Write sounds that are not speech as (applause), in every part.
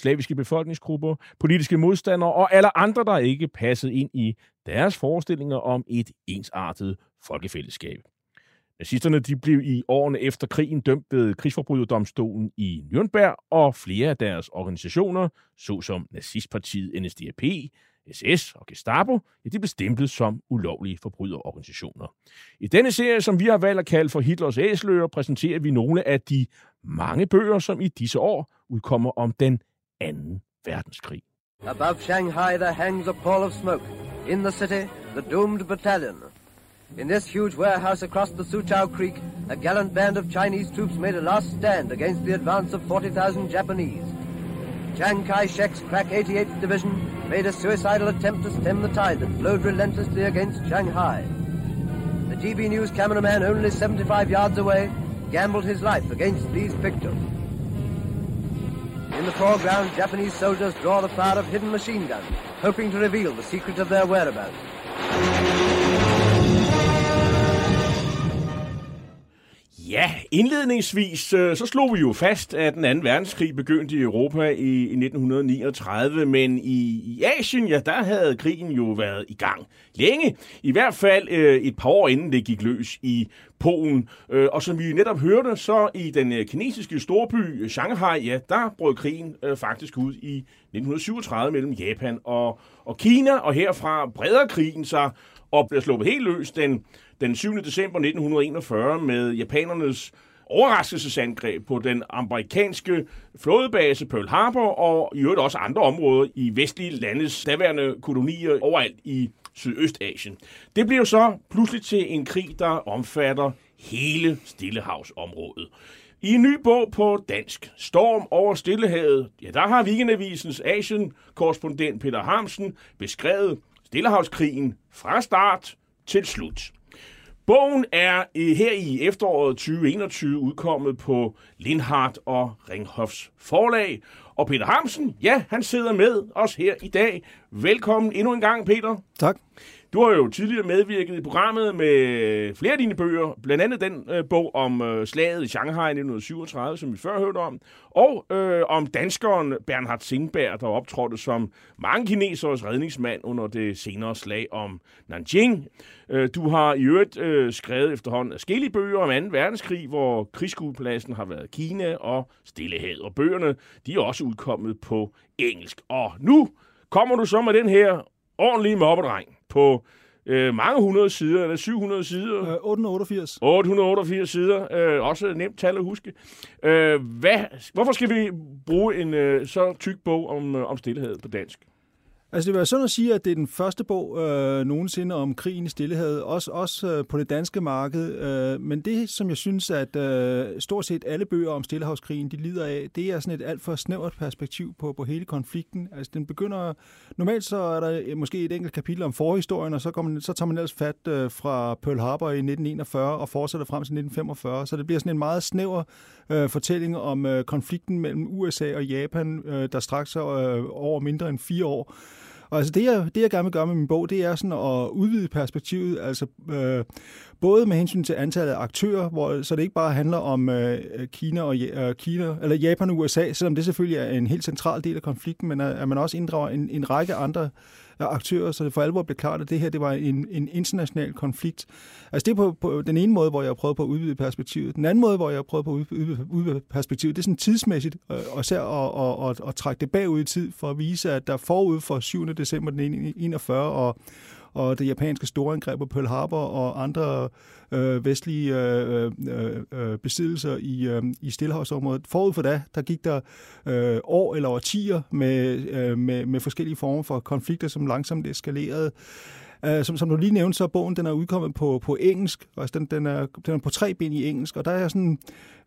slaviske befolkningsgrupper, politiske modstandere og alle andre, der ikke passede ind i deres forestillinger om et ensartet folkefællesskab. Nazisterne de blev i årene efter krigen dømt ved krigsforbryderdomstolen i Nürnberg, og flere af deres organisationer, såsom nazistpartiet NSDAP, SS og Gestapo, ja, de blev stemplet som ulovlige forbryderorganisationer. I denne serie, som vi har valgt at kalde for Hitlers æsler, præsenterer vi nogle af de mange bøger, som i disse år udkommer om den anden verdenskrig. Above Shanghai there hangs a pall of smoke. In the city, the doomed battalion. In this huge warehouse across the Suchao Creek, a gallant band of Chinese troops made a last stand against the advance of 40,000 Japanese. Chiang Kai-shek's crack 88th Division made a suicidal attempt to stem the tide that flowed relentlessly against Shanghai. The GB News cameraman, only 75 yards away, gambled his life against these pictures. In the foreground, Japanese soldiers draw the fire of hidden machine guns, hoping to reveal the secret of their whereabouts. Ja, indledningsvis øh, så slog vi jo fast, at den anden verdenskrig begyndte i Europa i, i 1939, men i, i Asien, ja, der havde krigen jo været i gang længe. I hvert fald øh, et par år inden det gik løs i Polen. Øh, og som vi netop hørte, så i den øh, kinesiske storby Shanghai, ja, der brød krigen øh, faktisk ud i 1937 mellem Japan og, og Kina, og herfra breder krigen sig og bliver sluppet helt løs den den 7. december 1941 med japanernes overraskelsesangreb på den amerikanske flådebase Pearl Harbor og i øvrigt også andre områder i vestlige landes daværende kolonier overalt i Sydøstasien. Det bliver så pludselig til en krig, der omfatter hele Stillehavsområdet. I en ny bog på dansk, Storm over Stillehavet, ja, der har Weekendavisens Asien-korrespondent Peter Hamsen beskrevet Stillehavskrigen fra start til slut. Bogen er her i efteråret 2021 udkommet på Lindhardt og Ringhofs forlag. Og Peter Hamsen, ja, han sidder med os her i dag. Velkommen endnu en gang, Peter. Tak. Du har jo tidligere medvirket i programmet med flere af dine bøger, blandt andet den øh, bog om øh, slaget i Shanghai 1937, som vi før hørte om, og øh, om danskeren Bernhard Singberg, der optrådte som mange kineseres redningsmand under det senere slag om Nanjing. Øh, du har i øvrigt øh, skrevet efterhånden forskellige bøger om 2. verdenskrig, hvor krigsskuepladsen har været Kina og Stillehavet, og bøgerne de er også udkommet på engelsk. Og nu kommer du så med den her ordentlige mobbedreng på øh, mange hundrede sider, eller 700 sider. Øh, 888. 888 sider, øh, også nemt tal at huske. Øh, hvad, hvorfor skal vi bruge en øh, så tyk bog om, øh, om stillhed på dansk? Altså det vil være sådan at sige, at det er den første bog øh, nogensinde om krigen i Stillehavet, også, også øh, på det danske marked. Øh, men det, som jeg synes, at øh, stort set alle bøger om Stillehavskrigen, de lider af, det er sådan et alt for snævert perspektiv på, på hele konflikten. Altså den begynder, normalt så er der øh, måske et enkelt kapitel om forhistorien, og så, man, så tager man ellers fat øh, fra Pearl Harbor i 1941 og fortsætter frem til 1945. Så det bliver sådan en meget snæver øh, fortælling om øh, konflikten mellem USA og Japan, øh, der straks øh, over mindre end fire år. Og altså det, jeg, det, jeg gerne vil gøre med min bog, det er sådan at udvide perspektivet, altså øh, både med hensyn til antallet af aktører, hvor, så det ikke bare handler om øh, Kina og øh, Kina, eller Japan og USA, selvom det selvfølgelig er en helt central del af konflikten, men at, at man også inddrager en, en række andre aktører, så det for alvor blev klart, at det her det var en, en international konflikt. Altså det er på, på den ene måde, hvor jeg har prøvet på at udvide perspektivet. Den anden måde, hvor jeg har prøvet på at udvide, udvide perspektivet, det er sådan tidsmæssigt, øh, og især at, at, at, at trække det bagud i tid, for at vise, at der forud for 7. december 1941 og og det japanske storangreb på Pearl Harbor og andre øh, vestlige øh, øh, øh besiddelser i, øh, i Stillehavsområdet. Forud for det, der gik der øh, år eller årtier med, øh, med, med forskellige former for konflikter, som langsomt eskalerede. Uh, som, som du lige nævnte, så er bogen den er udkommet på, på engelsk, og altså den, den, er, den er på tre bind i engelsk, og der er jeg sådan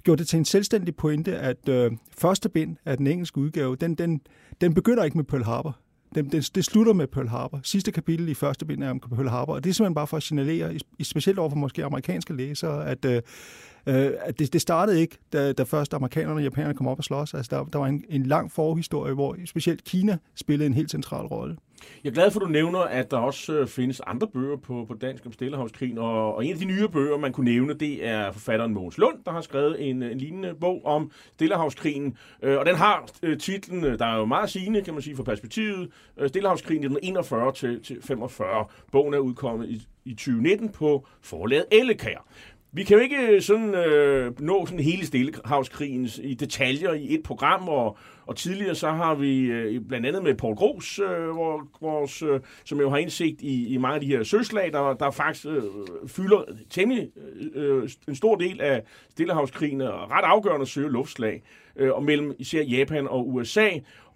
gjort det til en selvstændig pointe, at uh, første bind af den engelske udgave, den, den, den begynder ikke med Pearl Harbor. Det, det, det slutter med Pearl Harbor. Sidste kapitel i første bind er om Pearl Harbor, og det er simpelthen bare for at signalere, specielt over for måske amerikanske læsere, at, øh, øh, det, det startede ikke, da, da først amerikanerne og japanerne kom op og slås. Altså, der, der var en, en lang forhistorie, hvor specielt Kina spillede en helt central rolle. Jeg er glad for, at du nævner, at der også øh, findes andre bøger på, på dansk om Stillehavskrigen, og, og en af de nye bøger, man kunne nævne, det er forfatteren Mogens Lund, der har skrevet en, en lignende bog om Stillehavskrigen, øh, og den har øh, titlen, øh, der er jo meget sigende, kan man sige, for perspektivet, øh, Stillehavskrigen 1941 til, til 45. Bogen er udkommet i, i 2019 på forlaget Ellekær. Vi kan jo ikke øh, sådan øh, nå sådan hele Stillehavskrigens øh, i detaljer i et program, og, og tidligere så har vi øh, blandt andet med Paul Gros, øh, hvor, vores, øh, som jo har indsigt i, i mange af de her søslag, der, der faktisk øh, fylder temmelig øh, øh en stor del af Stillehavskrigen, og ret afgørende søge luftslag, øh, og mellem især Japan og USA.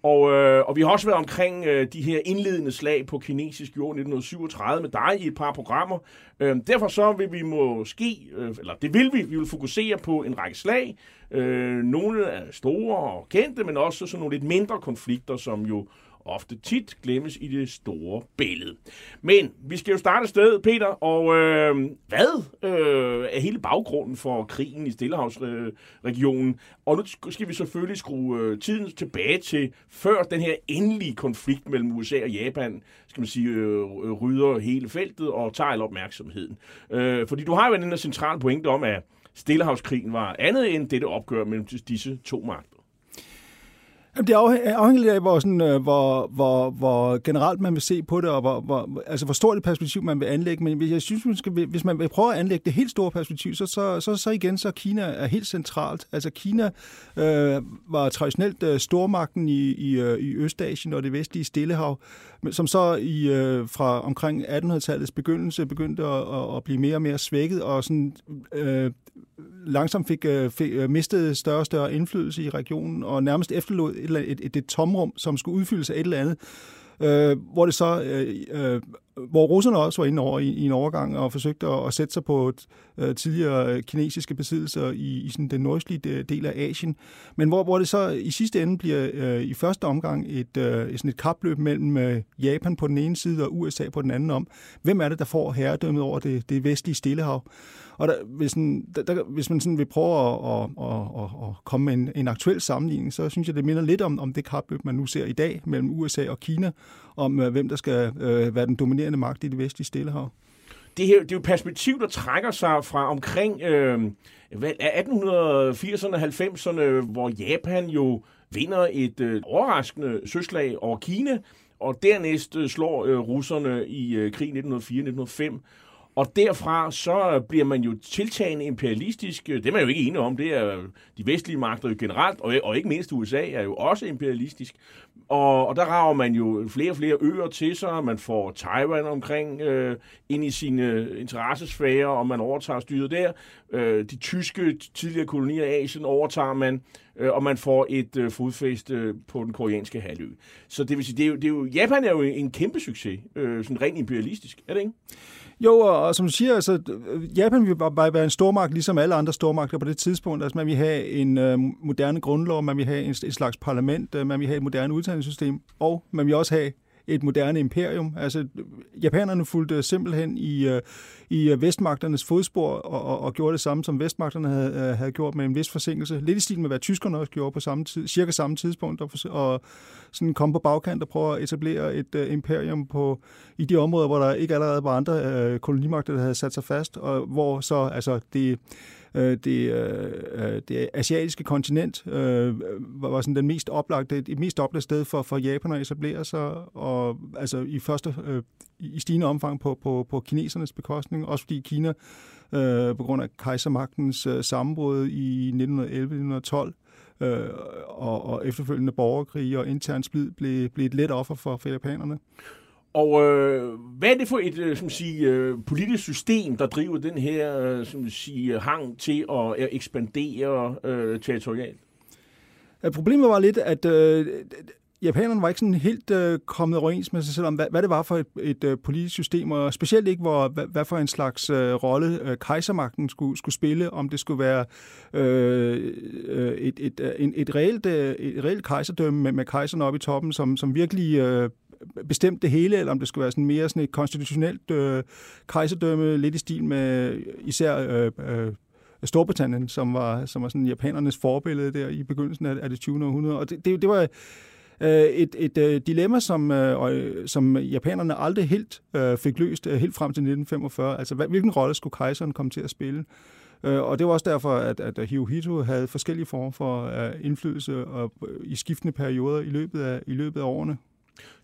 Og, øh, og vi har også været omkring øh, de her indledende slag på kinesisk jord 1937 med dig i et par programmer. Øh, derfor så vil vi måske, øh, eller det vil vi, vi vil fokusere på en række slag. Øh, nogle er store og kendte, men også sådan nogle lidt mindre konflikter, som jo ofte tit glemmes i det store billede. Men vi skal jo starte sted, Peter, og øh, hvad øh, er hele baggrunden for krigen i Stillehavsregionen? Og nu skal vi selvfølgelig skrue øh, tiden tilbage til før den her endelige konflikt mellem USA og Japan, skal man sige, øh, øh rydder hele feltet og tager opmærksomheden. Øh, fordi du har jo den her centrale pointe om, at Stillehavskrigen var andet end dette opgør mellem disse to magter. Jamen, det er afhængigt af, hvor, sådan, øh, hvor, hvor, hvor generelt man vil se på det, og hvor, hvor, altså, hvor stort et perspektiv man vil anlægge. Men jeg synes, man skal, hvis man vil prøve at anlægge det helt store perspektiv, så, så, så, så igen, så Kina er helt centralt. Altså Kina øh, var traditionelt øh, stormagten i, i, øh, i Østasien og det vestlige Stillehav, som så i, øh, fra omkring 1800-tallets begyndelse begyndte at, at, at blive mere og mere svækket, og sådan, øh, langsomt fik, øh, fik øh, mistet større og større indflydelse i regionen, og nærmest efterlod et, et, et, et tomrum, som skulle udfyldes af et eller andet, øh, hvor det så øh, øh, hvor russerne også var inde over i, i en overgang og forsøgte at, at sætte sig på et, øh, tidligere øh, kinesiske besiddelser i, i sådan den nordøstlige del af Asien, men hvor, hvor det så i sidste ende bliver øh, i første omgang et, øh, sådan et kapløb mellem øh, Japan på den ene side og USA på den anden om, hvem er det, der får herredømmet over det, det vestlige Stillehav. Og der, hvis, man, der, hvis man sådan vil prøve at, at, at, at, at komme med en, en aktuel sammenligning, så synes jeg, det minder lidt om, om det kapløb, man nu ser i dag mellem USA og Kina, om øh, hvem der skal øh, være den dominerende magt i det vestlige Stillehav. Det, her, det er jo et perspektiv, der trækker sig fra omkring øh, 1880'erne og 90'erne, hvor Japan jo vinder et øh, overraskende søslag over Kina, og dernæst øh, slår øh, russerne i øh, krigen 1904-1905. Og derfra så bliver man jo tiltagende imperialistisk. Det er man jo ikke enig om. Det er øh, de vestlige magter jo generelt, og, og ikke mindst USA er jo også imperialistisk. Og, og der rager man jo flere og flere øer til sig. Man får Taiwan omkring øh, ind i sine interessesfære, og man overtager styret der. Øh, de tyske tidligere kolonier af Asien overtager man, øh, og man får et øh, fodfæste på den koreanske halvø. Så det vil sige, det er jo, det er jo, Japan er jo en kæmpe succes, øh, sådan rent imperialistisk, er det ikke? Jo, og som du siger, altså, øh, Japan vil bare være en stormagt, ligesom alle andre stormagter på det tidspunkt. Altså, man vil have en øh, moderne grundlov, man vil have en, et slags parlament, øh, man vil have et moderne uddannelsessystem, og man vil også have et moderne imperium. Altså, japanerne fulgte simpelthen i, øh, i øh, vestmagternes fodspor og, og, og gjorde det samme, som vestmagterne havde, øh, havde gjort med en vis forsinkelse. Lidt i stil med, hvad tyskerne også gjorde på samme tid, cirka samme tidspunkt, og, og sådan kom på bagkant og prøve at etablere et uh, imperium på, i de områder, hvor der ikke allerede var andre uh, kolonimagter, der havde sat sig fast, og hvor så altså det øh, det, øh, øh, det asiatiske kontinent øh, var sådan den mest oplagte, det mest oplagte sted for, for Japan at etablere sig, og altså i første øh, i stigende omfang på, på, på kinesernes bekostning, også fordi Kina øh, på grund af kejsermagtens øh, sammenbrud i 1911-1912 øh, og, og efterfølgende borgerkrig og intern splid blev, blev et let offer for, for japanerne. Og øh, hvad er det for et øh, som sige, øh, politisk system, der driver den her øh, som sige, øh, hang til at, ekspandere øh, territorialt? Problemet var lidt, at øh, japanerne var ikke sådan helt øh, kommet overens med sig selv om, hvad, hvad det var for et, et øh, politisk system, og specielt ikke, hvor, hvad, hvad for en slags øh, rolle øh, kejsermagten skulle, skulle spille, om det skulle være øh, øh et, et, øh, et, et, reelt, øh, et reelt kejserdømme med, med kejserne oppe i toppen, som, som virkelig øh, bestemt det hele, eller om det skulle være sådan mere sådan et konstitutionelt øh, kejserdømme, lidt i stil med øh, især øh, øh, Storbritannien, som var, som var sådan japanernes forbillede der i begyndelsen af, af det 20. århundrede. Og det, det, det var øh, et, et øh, dilemma, som, øh, som japanerne aldrig helt øh, fik løst helt frem til 1945. Altså, hvilken rolle skulle kejseren komme til at spille? Og det var også derfor, at, at Hirohito havde forskellige former for indflydelse og, i skiftende perioder i løbet af, i løbet af årene.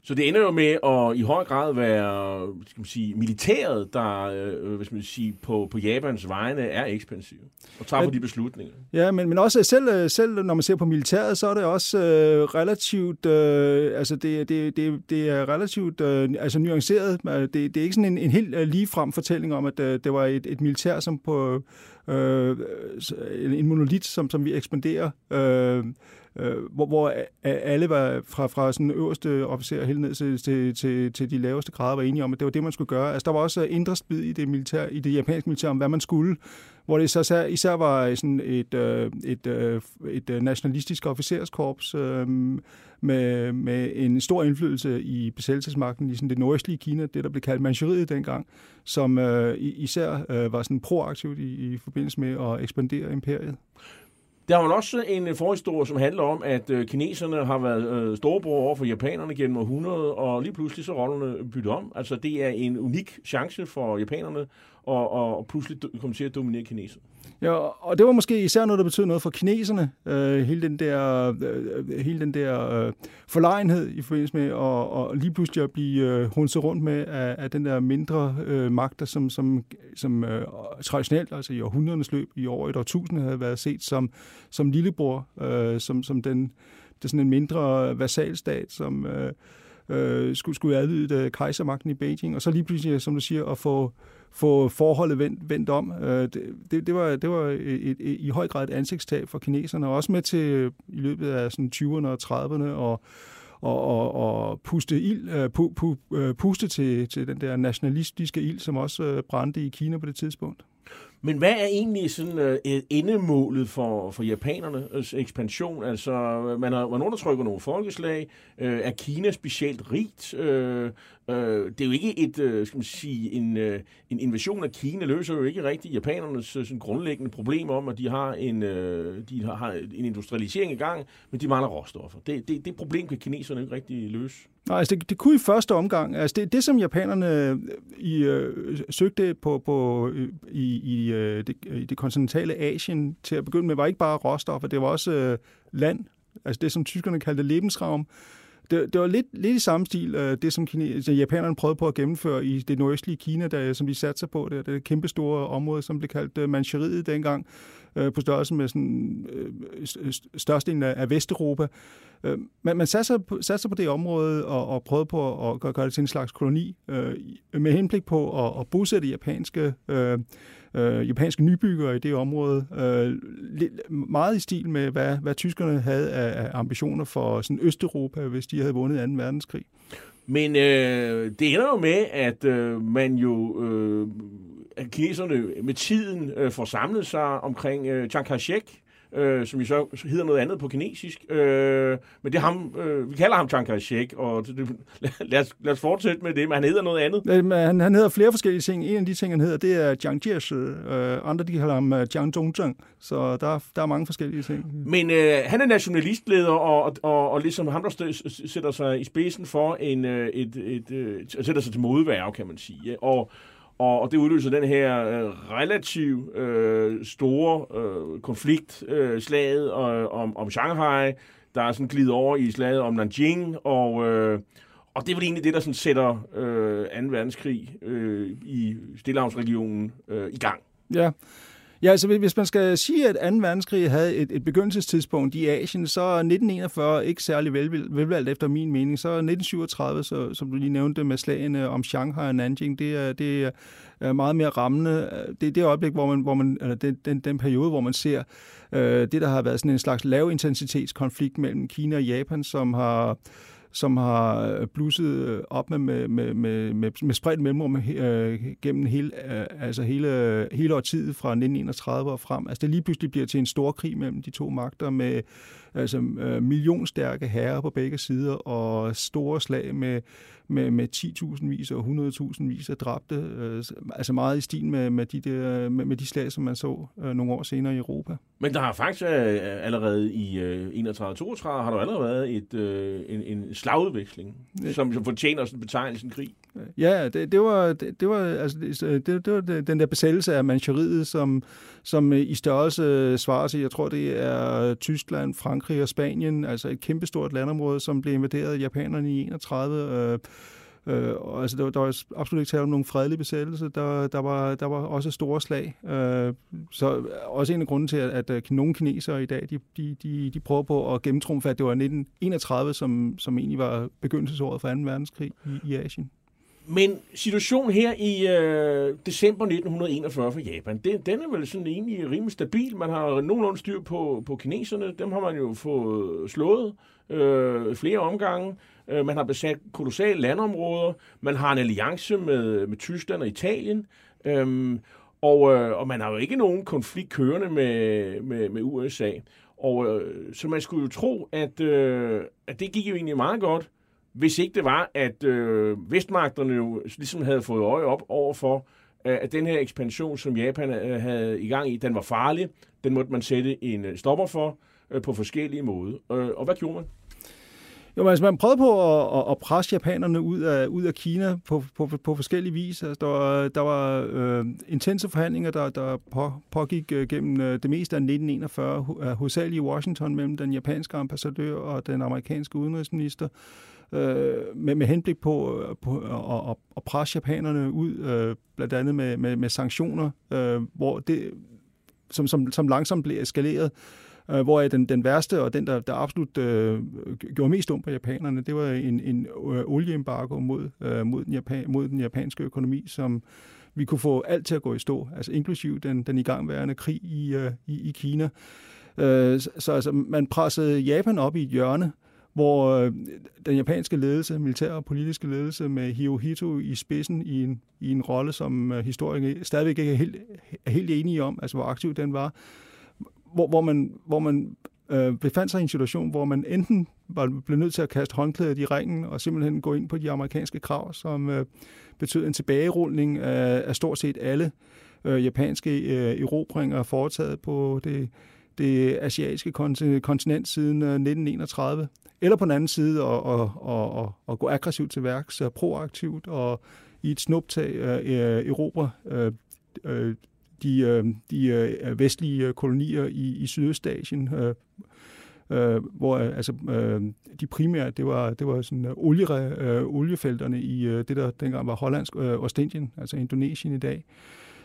Så det ender jo med at i høj grad være skal man sige, militæret, der øh, hvis man sige, på, på Japans vegne er ekspansiv og tager på de beslutninger. Ja, men, men også selv, selv når man ser på militæret, så er det også øh, relativt, øh, altså det, det, det, det er relativt øh, altså nuanceret. Det, det er ikke sådan en, en helt øh, ligefrem fortælling om, at øh, det var et, et militær, som på øh, en monolit, som, som vi ekspanderer. Øh, øh, hvor, hvor alle var fra, fra sådan øverste officer helt ned til, til, til, til de laveste grader var enige om, at det var det, man skulle gøre. Altså, der var også indre spid i det, militær, i det japanske militær om, hvad man skulle, hvor det så især var sådan et, øh, et, øh, et, et nationalistisk officerskorps øh, med, med en stor indflydelse i besættelsesmagten i sådan det nordøstlige Kina, det der blev kaldt Manchuriet dengang, som øh, især øh, var sådan proaktivt i, i forbindelse med at ekspandere imperiet. Der er jo også en forhistorie, som handler om, at øh, kineserne har været øh, storebror over for japanerne gennem århundrede, og lige pludselig så rollerne byttet om. Altså det er en unik chance for japanerne at, at pludselig komme til at dominere kineserne. Ja, og det var måske især noget, der betød noget for kineserne. Øh, hele den der, øh, hele den der øh, forlegenhed i forbindelse med at og lige pludselig at blive øh, hunset rundt med af, af den der mindre øh, magter, som, som, som øh, traditionelt, altså i århundredernes løb, i over et årtusind, havde været set som, som lillebror, øh, som, som den, det er sådan en mindre vasalstat, som øh, øh, skulle, skulle adlyde øh, kejsermagten i Beijing, og så lige pludselig, som du siger, at få få forholdet vendt, vendt om. Øh, det, det, var, det var et, et, et, i høj grad et ansigtstab for kineserne, og også med til øh, i løbet af sådan 20'erne og 30'erne og, og, og, og puste, ild, øh, pu, pu, øh, puste til, til den der nationalistiske ild, som også brændte i Kina på det tidspunkt. Men hvad er egentlig sådan uh, endemålet for, for japanernes ekspansion? Altså, man har, man undertrykker nogle folkeslag. Uh, er Kina specielt rigt? Uh, Øh, det er jo ikke et, øh, skal man sige, en, øh, en invasion af Kina løser jo ikke rigtig japanernes uh, sådan grundlæggende problem om, at de har en, øh, de har, har en industrialisering i gang, men de mangler råstoffer. Det, det, det problem kan kineserne ikke rigtig løse. Nej, altså det, det kunne i første omgang. Altså det, det som japanerne øh, i, øh, søgte på, på øh, i, i, øh, det, i det kontinentale Asien til at begynde med, var ikke bare råstoffer, det var også øh, land. Altså det, som tyskerne kaldte Lebensraum. Det, det var lidt, lidt i samme stil, øh, det som Kine, altså, japanerne prøvede på at gennemføre i det nordøstlige Kina, der, som de satte sig på, det, det kæmpe store område, som blev kaldt øh, Manchuriet dengang, øh, på størrelse med sådan, øh, størstedelen af, af Vesteuropa. Øh, man, man satte, sig på, satte sig på det område og, og prøvede på at gøre, gøre det til en slags koloni, øh, med henblik på at, at bosætte japanske øh, øh, japanske nybyggere i det område. Øh, meget i stil med, hvad, hvad tyskerne havde af, af ambitioner for sådan Østeuropa, hvis de havde vundet 2. verdenskrig. Men øh, det ender jo med, at øh, man jo... Øh, kineserne med tiden øh, får samlet sig omkring øh, Chiang Kai-shek, øh, som jo så hedder noget andet på kinesisk. Øh, men det er ham, øh, vi kalder ham Chiang Kai-shek, og det, lad, os, lad os fortsætte med det, men han hedder noget andet. Øh, han, han hedder flere forskellige ting. En af de ting, han hedder, det er Jiang Jieshi. Øh, andre, de kalder ham uh, Jiang Zhongzheng. Så der, der er mange forskellige ting. Men øh, han er nationalistleder, og, og, og ligesom ham, der sætter sig i spidsen for en, øh, et, et, et, sætter sig til modværge, kan man sige. Og og, og det udløser den her øh, relativt øh, store øh, konflikt, øh, slaget øh, om, om Shanghai, der er sådan glidet over i slaget om Nanjing, og, øh, og det er vel egentlig det, der sådan sætter øh, 2. verdenskrig øh, i Stillehavsregionen øh, i gang. Ja, Ja, altså hvis man skal sige, at 2. verdenskrig havde et, et begyndelsestidspunkt i Asien, så er 1941 ikke særlig vel, velvalgt efter min mening. Så 1937, så, som du lige nævnte med slagene om Shanghai og Nanjing, det er, det er meget mere rammende. Det er det øjeblik, hvor man, hvor man eller den, den, den periode, hvor man ser øh, det, der har været sådan en slags lavintensitetskonflikt mellem Kina og Japan, som har som har øh, blusset øh, op med, med, med, med, med, med spredt mellemrum øh, gennem hele, øh, altså hele, øh, hele årtiet fra 1931 og frem. Altså det lige pludselig bliver til en stor krig mellem de to magter med altså, øh, millionstærke herrer på begge sider og store slag med, med, med 10.000 vis og 100.000 vis af dræbte. Øh, altså meget i stil med, med, de der, med, med de slag, som man så øh, nogle år senere i Europa. Men der har faktisk øh, allerede i øh, 31-32 har der allerede været et, øh, en, en slagudveksling, ja. som, som fortjener sådan betegnelsen krig. Ja, det, det, var, det, det, var, altså, det, det var den der besættelse af Manchuriet, som, som øh, i størrelse øh, svarer til, jeg tror det er Tyskland, Frankrig og Spanien, altså et kæmpestort landområde, som blev invaderet af japanerne i 31. Øh, Øh, og altså, der, der var absolut ikke tale om nogen fredelig besættelse. Der, der, var, der var også store slag. Øh, så øh, også en af grunden til, at, at nogle kinesere i dag, de, de, de, de prøver på at gennemtrumfe, at det var 1931, som, som egentlig var begyndelsesåret for 2. verdenskrig i, i Asien. Men situationen her i øh, december 1941 for Japan, det, den er vel sådan egentlig rimelig stabil. Man har nogenlunde styr på, på kineserne. Dem har man jo fået slået øh, flere omgange. Øh, man har besat kolossale landområder. Man har en alliance med, med Tyskland og Italien. Øh, og, øh, og man har jo ikke nogen konflikt kørende med, med, med USA. Og øh, så man skulle jo tro, at, øh, at det gik jo egentlig meget godt hvis ikke det var, at øh, vestmagterne jo ligesom havde fået øje op over for, øh, at den her ekspansion, som Japan øh, havde i gang i, den var farlig. Den måtte man sætte en øh, stopper for øh, på forskellige måder. Øh, og hvad gjorde man? Jo, altså man prøvede på at, at presse japanerne ud af, ud af Kina på, på, på forskellige vis. Altså, der var, der var øh, intense forhandlinger, der, der på, pågik øh, gennem øh, det meste af 1941, øh, hovedsageligt i Washington mellem den japanske ambassadør og den amerikanske udenrigsminister øh, Øh, med, med henblik på, øh, på øh, at, at, at presse japanerne ud, øh, blandt andet med, med, med sanktioner, øh, hvor det, som, som, som langsomt blev eskaleret, øh, hvor den, den værste og den, der, der absolut øh, gjorde mest ondt på japanerne, det var en, en øh, olieembargo mod, øh, mod, den Japan, mod den japanske økonomi, som vi kunne få alt til at gå i stå, altså inklusiv den, den igangværende krig i, øh, i, i Kina. Øh, så altså, man pressede Japan op i et hjørne, hvor øh, den japanske ledelse, militær og politiske ledelse med Hirohito i spidsen i en, i en rolle, som øh, historikere stadigvæk ikke er helt, er helt enige om, altså hvor aktiv den var, hvor, hvor man, hvor man øh, befandt sig i en situation, hvor man enten var blevet nødt til at kaste håndklædet i ringen og simpelthen gå ind på de amerikanske krav, som øh, betød en tilbagerulning af, af stort set alle øh, japanske øh, erobringer foretaget på det, det asiatiske kontinent siden øh, 1931 eller på den anden side at, at, at, at, at gå aggressivt til værks, øh, proaktivt og i et snuptag uh, erobre uh, uh, de, de uh, vestlige kolonier i, i Sydøstasien, uh, uh, hvor altså, uh, de primært, det var, det var sådan, uh, olie, uh, oliefelterne i uh, det, der dengang var Hollandsk uh, Ostindien, altså Indonesien i dag.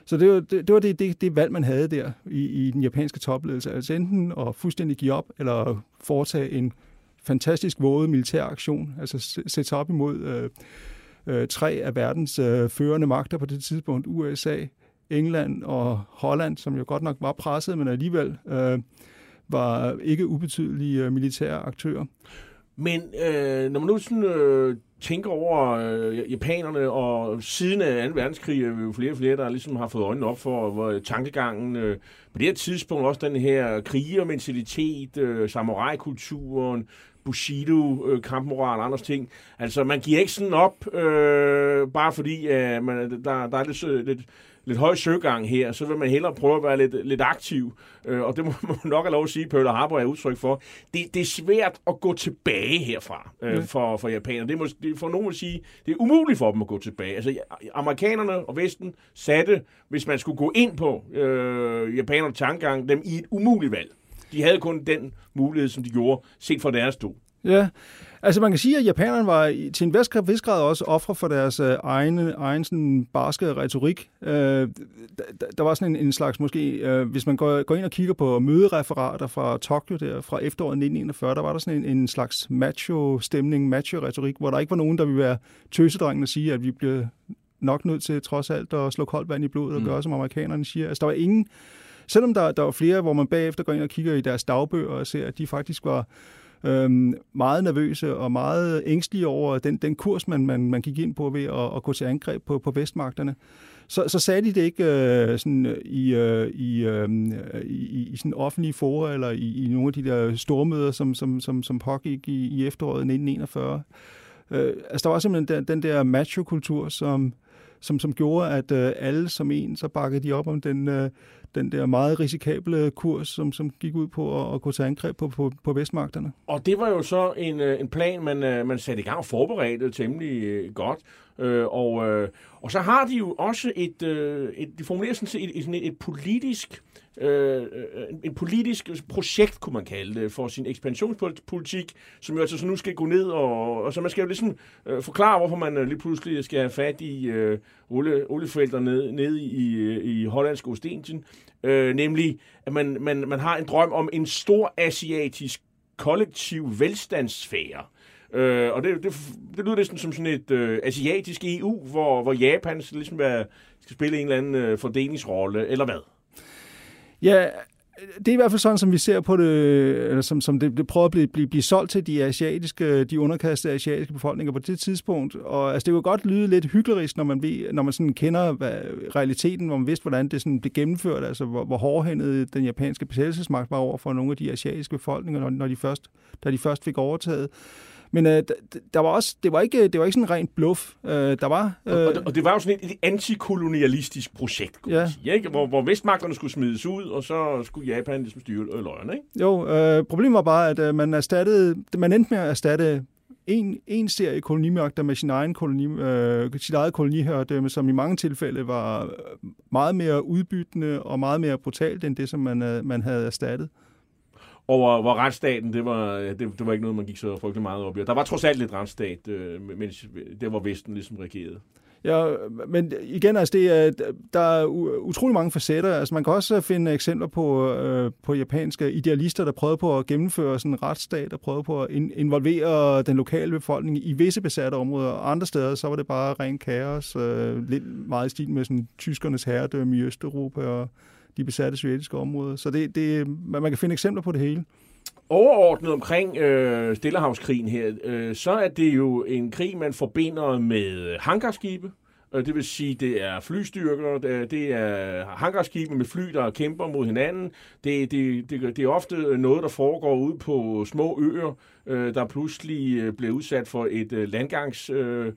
Så det var det, det, var det, det, det valg, man havde der i, i den japanske topledelse. Altså enten at fuldstændig give op, eller foretage en fantastisk våde militær aktion, altså sætte sig op imod øh, øh, tre af verdens øh, førende magter på det tidspunkt, USA, England og Holland, som jo godt nok var presset, men alligevel øh, var ikke ubetydelige øh, militære aktører. Men øh, når man nu sådan, øh, tænker over øh, japanerne, og siden af 2. verdenskrig er vi jo flere og flere, der ligesom har fået øjnene op for hvor tankegangen. Øh, på det her tidspunkt også den her krigermentalitet, øh, samurai-kulturen, Bushido, øh, kampmoral og andre ting. Altså, man giver ikke sådan op, øh, bare fordi øh, man, der, der er lidt, lidt, lidt høj søgang her, så vil man hellere prøve at være lidt, lidt aktiv. Øh, og det (laughs) må man nok have lov at sige, Pearl Harbor er udtryk for. Det, det er svært at gå tilbage herfra øh, for, for japanerne. Det, må, det for nogen at sige, det er umuligt for dem at gå tilbage. Altså, amerikanerne og Vesten satte, hvis man skulle gå ind på øh, japanernes tankegang, dem i et umuligt valg. De havde kun den mulighed, som de gjorde, set fra deres stol. Ja, altså man kan sige, at japanerne var til en vis grad også ofre for deres øh, egne, egen sådan barske retorik. Øh, der, der var sådan en, en slags måske, øh, hvis man går, går ind og kigger på mødereferater fra Tokyo der fra efteråret 1941, der var der sådan en, en slags macho-stemning, macho-retorik, hvor der ikke var nogen, der ville være tøsedrengen og sige, at vi bliver nok nødt til trods alt at slå koldt vand i blodet og mm. gøre, som amerikanerne siger. Altså der var ingen, selvom der, der var flere, hvor man bagefter går ind og kigger i deres dagbøger og ser, at de faktisk var øhm, meget nervøse og meget ængstelige over den, den kurs, man, man, man gik ind på ved at, at gå til angreb på, på vestmagterne. Så, så sagde de det ikke øh, sådan i, øh, i, øh, i, øhm, i sådan offentlige forer eller i, i nogle af de der stormøder, som, som, som, som pågik i, i efteråret 1941. Øh, altså der var simpelthen den, den der macho-kultur, som, som, som gjorde, at øh, alle som en, så bakkede de op om den, øh, den der meget risikable kurs, som, som gik ud på at, at gå til angreb på, på, på vestmagterne. Og det var jo så en, øh, en plan, man, øh, man satte i gang og forberedte temmelig øh, godt. Øh, og, øh, og så har de jo også et, øh, et de formulerer sådan et, et, et, et politisk øh, øh, en politisk projekt, kunne man kalde det, for sin ekspansionspolitik, som jo altså så nu skal gå ned, og, og så man skal jo ligesom øh, forklare, hvorfor man øh, lige pludselig skal have fat i øh, olie, olieforældre nede, ned i, øh, i Hollandsk Ostindien, øh, nemlig at man, man, man har en drøm om en stor asiatisk kollektiv velstandsfære, Øh, og det, det, det lyder næsten som sådan et øh, asiatisk EU, hvor, hvor Japan skal, ligesom være, skal spille en eller anden øh, fordelingsrolle, eller hvad? Ja, det er i hvert fald sådan, som vi ser på det, eller som, som det, det prøver at blive, blive, blive solgt til de asiatiske, de underkastede asiatiske befolkninger på det tidspunkt. Og altså, det kunne godt lyde lidt hyklerisk, når man, ved, når man sådan kender hvad, realiteten, hvor man vidste, hvordan det sådan blev gennemført, altså hvor, hvor hårdhændet den japanske besættelsesmagt var over for nogle af de asiatiske befolkninger, når, når de først, da de først fik overtaget. Men øh, der var også, det var ikke, det var ikke sådan rent bluff. Øh, der var, øh... og, og, det var jo sådan et, et antikolonialistisk projekt, kunne ja. man sige, ikke? Hvor, hvor vestmagterne skulle smides ud, og så skulle Japan ligesom styre løgene, ikke? Jo, øh, problemet var bare, at øh, man erstattede, man endte med at erstatte en, en serie kolonimagter med sin egen koloni, øh, sit eget koloniherredømme, som i mange tilfælde var meget mere udbyttende og meget mere brutalt end det, som man, øh, man havde erstattet over hvor retsstaten, det var, det, det var ikke noget, man gik så frygtelig meget op i. Der var trods alt lidt retsstat, øh, mens det var Vesten ligesom regerede. Ja, men igen, altså det er, der er utrolig mange facetter. Altså man kan også øh, finde eksempler på, øh, på japanske idealister, der prøvede på at gennemføre sådan en retsstat, der prøvede på at involvere den lokale befolkning i visse besatte områder. Og andre steder, så var det bare ren kaos. Øh, lidt meget i stil med sådan, tyskernes herredømme i Østeuropa og de besatte sovjetiske områder. Så det, det, man kan finde eksempler på det hele. Overordnet omkring øh, Stillehavskrigen her, øh, så er det jo en krig, man forbinder med hangarskibe. Øh, det vil sige, det er flystyrker, det er hangarskibe med fly, der kæmper mod hinanden. Det, det, det, det er ofte noget, der foregår ud på små øer, øh, der pludselig øh, bliver udsat for et øh, landgangs... Øh, øh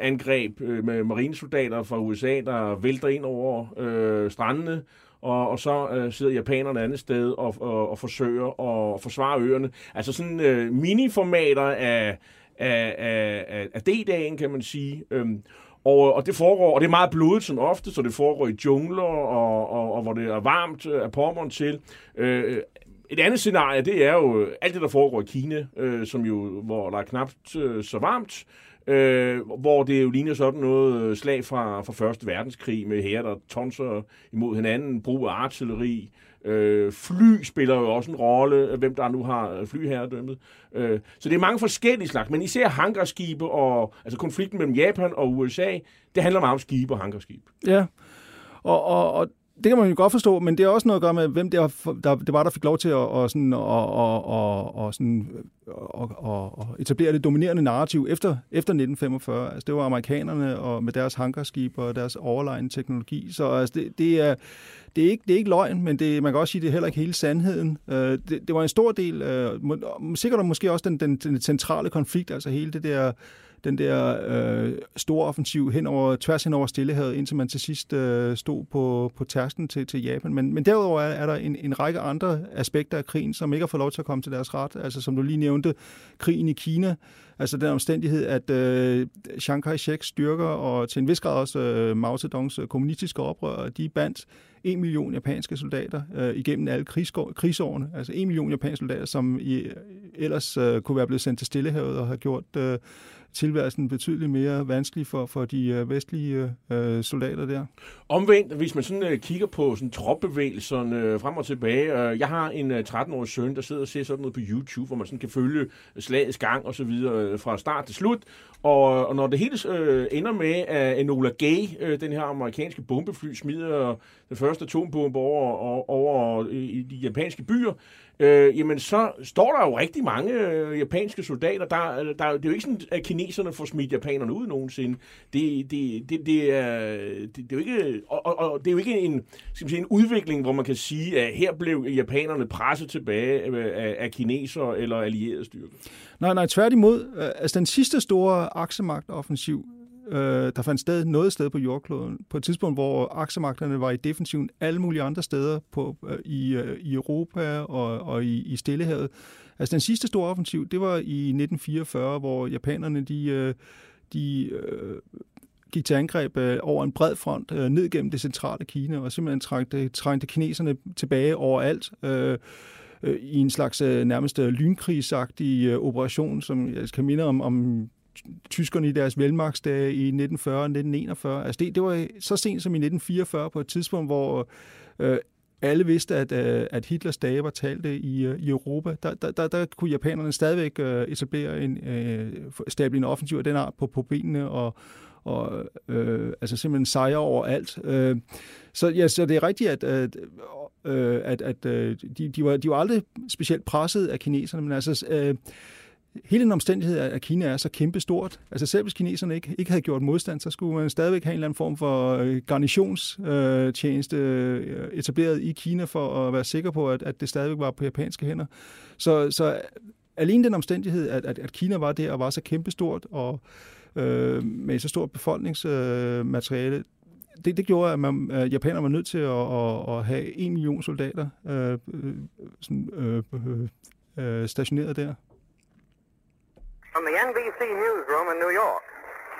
angreb øh, med marinesoldater fra USA, der vælter ind over øh, strandene, og, og så øh, sidder japanerne et andet sted og, og, og forsøger at forsvare øerne. Altså sådan øh, miniformater af, af, af, af D-dagen, kan man sige. Øhm, og, og det foregår, og det er meget blodet som ofte, så det foregår i jungler, og, og, og hvor det er varmt øh, af pommeren til. Øh, et andet scenarie, det er jo alt det, der foregår i Kina, øh, som jo, hvor der er knapt øh, så varmt, øh, hvor det jo ligner sådan noget øh, slag fra, fra Første Verdenskrig med her, der tonser imod hinanden, brug af artilleri, Øh, fly spiller jo også en rolle, øh, hvem der nu har øh, flyherredømmet. Øh, så det er mange forskellige slags, men især hangarskibe og altså konflikten mellem Japan og USA, det handler meget om skibe og hangarskibe. Ja, og, og, og det kan man jo godt forstå, men det er også noget at gøre med, hvem der, der, det var, der fik lov til at, og sådan, og, og, og, og sådan, og, og, og etablere det dominerende narrativ efter, efter 1945. Altså, det var amerikanerne og med deres hangarskib og deres overlegne teknologi. Så altså, det, det, er, det, er ikke, det er ikke løgn, men det, man kan også sige, det er heller ikke hele sandheden. Øh, det, det var en stor del, uh, sikkert måske også den, den, den centrale konflikt, altså hele det der den der øh, store offensiv hen over, tværs hen over Stillehavet, indtil man til sidst øh, stod på, på tærsken til, til Japan. Men, men derudover er, er der en, en række andre aspekter af krigen, som ikke har fået lov til at komme til deres ret. Altså som du lige nævnte, krigen i Kina, altså den omstændighed, at øh, Chiang Kai-shek styrker, og til en vis grad også øh, Mao Zedongs øh, kommunistiske oprør, de bandt en million japanske soldater øh, igennem alle krigsår, krigsårene. Altså en million japanske soldater, som i, øh, ellers øh, kunne være blevet sendt til Stillehavet og have gjort øh, tilværelsen betydeligt mere vanskelig for, for de øh, vestlige øh, soldater der. Omvendt, hvis man sådan øh, kigger på sådan tropbevægelserne øh, frem og tilbage. Øh, jeg har en øh, 13-årig søn, der sidder og ser sådan noget på YouTube, hvor man sådan kan følge øh, slagets gang og så videre øh, fra start til slut. Og, og når det hele øh, ender med, at Enola Gay, øh, den her amerikanske bombefly, smider den første atombombe over, over, over i de japanske byer, øh, jamen så står der jo rigtig mange øh, japanske soldater. Der, øh, der, det er jo ikke sådan, at kineserne får smidt japanerne ud nogensinde. Det, det, det, det, er, det, det er jo ikke, og, og, og det er jo ikke en, skal sige, en udvikling, hvor man kan sige, at her blev japanerne presset tilbage af, af kineser eller allierede styrker. Nej, nej, tværtimod. Øh, altså den sidste store aksemagtoffensiv, øh, der fandt sted noget sted på jordkloden, på et tidspunkt, hvor aksemagterne var i defensiven alle mulige andre steder på, øh, i, øh, i Europa og, og i, i Stillehavet. Altså den sidste store offensiv, det var i 1944, hvor japanerne de, øh, de øh, gik til angreb øh, over en bred front øh, ned gennem det centrale Kina og simpelthen trængte, trængte kineserne tilbage overalt. Øh, øh, i en slags øh, nærmest øh, lynkrigsagtig øh, operation, som jeg kan minde om, om tyskerne i deres velmagtsdage i 1940 og 1941. Altså det, det var så sent som i 1944 på et tidspunkt, hvor øh, alle vidste, at, øh, at Hitlers dage var talte i, øh, i Europa. Der, der, der, der kunne japanerne stadigvæk øh, etablere en, øh, stable en offensiv af den art på, på benene og, og øh, altså simpelthen sejre over alt. Øh, så, ja, så det er rigtigt, at, at, øh, at, at øh, de, de, var, de var aldrig specielt presset af kineserne, men altså... Øh, hele den omstændighed, at Kina er så kæmpestort, altså selv hvis kineserne ikke, ikke havde gjort modstand, så skulle man stadigvæk have en eller anden form for øh, garnitionstjeneste øh, etableret i Kina for at være sikker på, at, at det stadigvæk var på japanske hænder. Så, så alene den omstændighed, at, at, at Kina var der og var så kæmpestort og øh, med så stort befolkningsmateriale, øh, det, det gjorde, at man, at japanerne var nødt til at, at, at have en million soldater øh, øh sådan, øh, øh, øh, stationeret der. From the NBC newsroom in New York,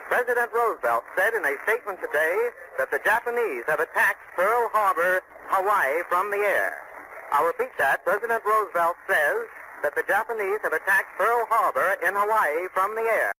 President Roosevelt said in a statement today that the Japanese have attacked Pearl Harbor, Hawaii from the air. I'll repeat that. President Roosevelt says that the Japanese have attacked Pearl Harbor in Hawaii from the air.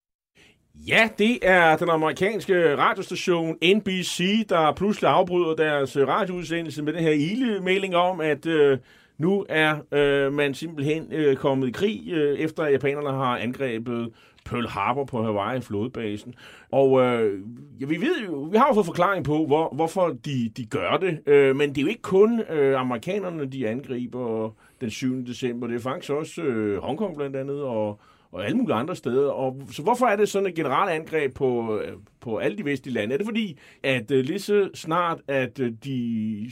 Ja, det er den amerikanske radiostation NBC, der pludselig afbryder deres radioudsendelse med den her ile-mailing om, at øh, nu er øh, man simpelthen øh, kommet i krig, øh, efter at japanerne har angrebet Pearl Harbor på Hawaii, flodbasen. Og øh, ja, vi ved jo, vi har jo fået forklaring på, hvor, hvorfor de, de gør det, øh, men det er jo ikke kun øh, amerikanerne, de angriber den 7. december. Det er faktisk også øh, Hongkong blandt andet, og og alle mulige andre steder. Og, så hvorfor er det sådan et generalangreb på, øh, på alle de vestlige lande? Er det fordi, at øh, lige så snart, at øh, de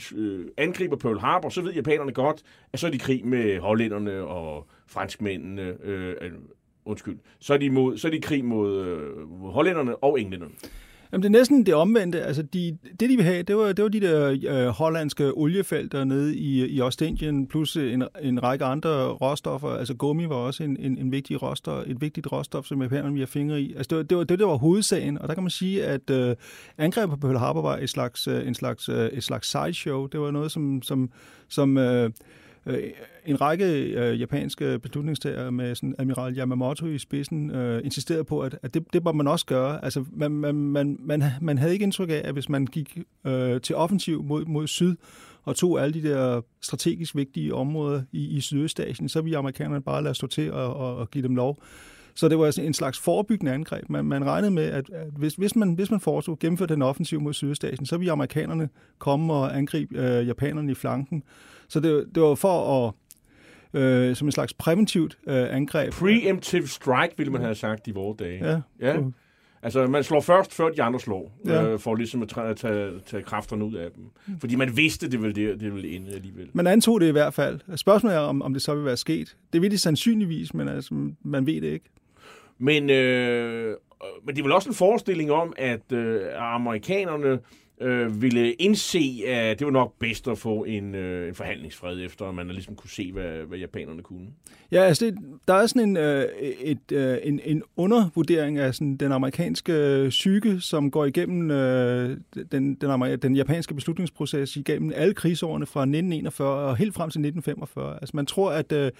angriber Pearl Harbor, så ved japanerne godt, at så er de krig med hollænderne og franskmændene, øh, undskyld, så er de, mod, så er de krig mod øh, hollænderne og englænderne. Jamen, det er næsten det omvendte. Altså, de, det, de vil have, det var, det var de der øh, hollandske oliefelter nede i, i Ostindien, plus en, en række andre råstoffer. Altså, gummi var også en, en, en vigtig råstof, et vigtigt råstof, som japanerne vi har fingre i. Altså, det var, det var det, der var hovedsagen, og der kan man sige, at øh, angrebet på Pearl Harbor var et slags, øh, en slags, øh, et slags sideshow. Det var noget, som, som, som øh, Øh, en række øh, japanske beslutningstager med sådan admiral Yamamoto i spidsen øh, insisterede på, at, at det, det må man også gøre. Altså, man, man, man, man, man havde ikke indtryk af, at hvis man gik øh, til offensiv mod, mod syd og tog alle de der strategisk vigtige områder i, i Sydøstasien, så ville amerikanerne bare lade stå til og, og, og give dem lov. Så det var altså en slags forebyggende angreb. Man, man regnede med, at, at hvis, hvis, man, hvis man foretog gennemførte den offensiv mod Sydøstasien, så ville amerikanerne komme og angribe øh, japanerne i flanken. Så det, det var for at øh, som en slags præventivt øh, angreb. Preemptive strike, ville man have sagt i vores dage. Ja. ja. Altså, man slår først, før de andre slår, ja. øh, for ligesom at tage, tage, tage kræfterne ud af dem. Fordi man vidste, det ville, det, det ville ende alligevel. Man antog det i hvert fald. Spørgsmålet er, om, om det så vil være sket. Det vil det sandsynligvis, men altså, man ved det ikke. Men, øh, men det er vel også en forestilling om, at øh, amerikanerne øh, ville indse, at det var nok bedst at få en, øh, en forhandlingsfred, efter at man ligesom kunne se, hvad, hvad japanerne kunne. Ja, altså det, der er sådan en, øh, et, øh, en, en undervurdering af sådan den amerikanske øh, psyke, som går igennem øh, den, den, den japanske beslutningsproces igennem alle krigsårene fra 1941 og helt frem til 1945. Altså man tror, at øh,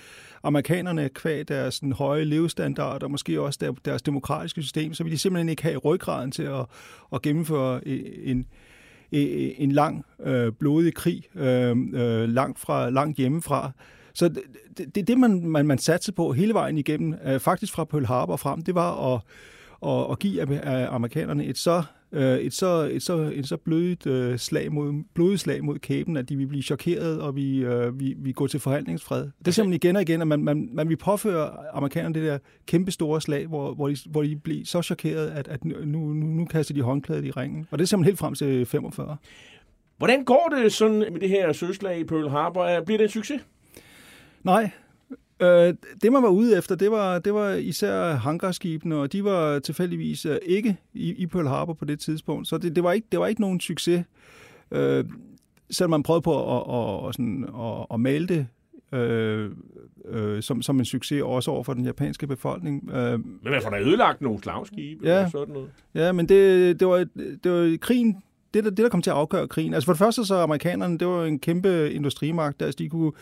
amerikanerne kvæg deres sådan, høje levestandard og måske også der, deres demokratiske system, så vil de simpelthen ikke have ryggraden til at, at gennemføre øh, en, en lang øh, blodig krig øh, øh, langt fra langt hjemmefra. Så det, det, det, det man, man, man satte på hele vejen igennem, øh, faktisk fra Pearl Harbor frem, det var at, at, at give amerikanerne et så øh, et så, et så, et så blødigt øh, slag mod, blodigt slag mod kæben, at de vil blive chokeret, og vi, øh, vi, vi går til forhandlingsfred. Det er simpelthen igen og igen, at man, man, man vil påføre amerikanerne det der kæmpe store slag, hvor, hvor, de, hvor de bliver så chokeret, at, at nu, nu, nu kaster de håndklædet i ringen. Og det er simpelthen helt frem til 45. Hvordan går det sådan med det her søslag i Pearl Harbor? Bliver det en succes? Nej, Øh, det, man var ude efter, det var, det var især hangarskibene, og de var tilfældigvis øh, ikke i, i Pearl Harbor på det tidspunkt. Så det, det, var, ikke, det var ikke nogen succes. Øh, selvom man prøvede på at, at, at, sådan, at, at male det øh, øh, som, som en succes også over for den japanske befolkning. Øh, men man får da ødelagt nogle slagskibe ja, og sådan noget. Ja, men det, det, var, det var krigen, det, der, det, der kom til at afgøre krigen. Altså for det første så amerikanerne, det var en kæmpe industrimagt, altså de kunne øh,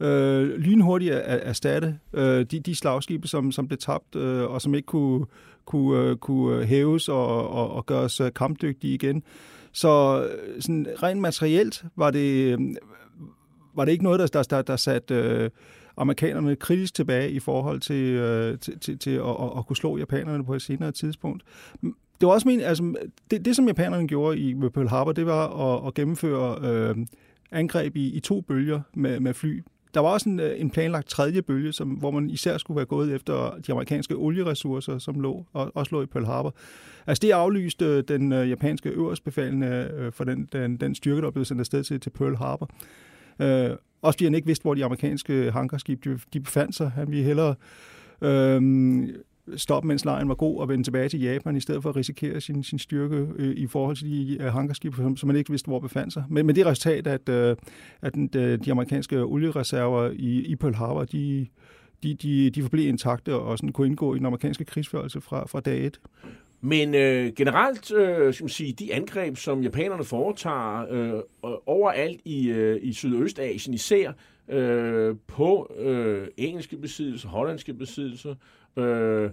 øh, lynhurtigt erstatte øh, de, de slagskibe, som, som blev tabt, øh, og som ikke kunne, kunne, øh, kunne øh, hæves og, og, og gøres øh, kampdygtige igen. Så øh, sådan, rent materielt var det, var det ikke noget, der, der, der, der satte øh, amerikanerne kritisk tilbage i forhold til, øh, til, til, til at, at, at kunne slå japanerne på et senere tidspunkt. Det var også min, altså, det, det, som japanerne gjorde i Pearl Harbor, det var at, at gennemføre øh, angreb i, i to bølger med, med fly der var også en, øh, en planlagt tredje bølge, som, hvor man især skulle være gået efter de amerikanske olieressourcer, som lå, og også lå i Pearl Harbor. Altså det aflyste øh, den øh, japanske øverstbefalende øh, for den, den, den styrke, der blev sendt afsted til, til Pearl Harbor. Øh, også fordi han ikke vidste, hvor de amerikanske hangarskib de, de befandt sig. Han ville hellere øh, stoppe, mens lejen var god, og vende tilbage til Japan, i stedet for at risikere sin, sin styrke øh, i forhold til de øh, hangarskibe, som, som man ikke vidste, hvor befandt sig. Men men det resultat, at, øh, at den, de, de amerikanske oliereserver i, i Pearl Harbor, de, de, de, de forblev intakte og sådan kunne indgå i den amerikanske krigsførelse fra, fra dag et. Men øh, generelt, øh, skal man sige, de angreb, som japanerne foretager øh, overalt i, øh, i Sydøstasien især, øh, på øh, engelske besiddelser, hollandske besiddelser, Øh,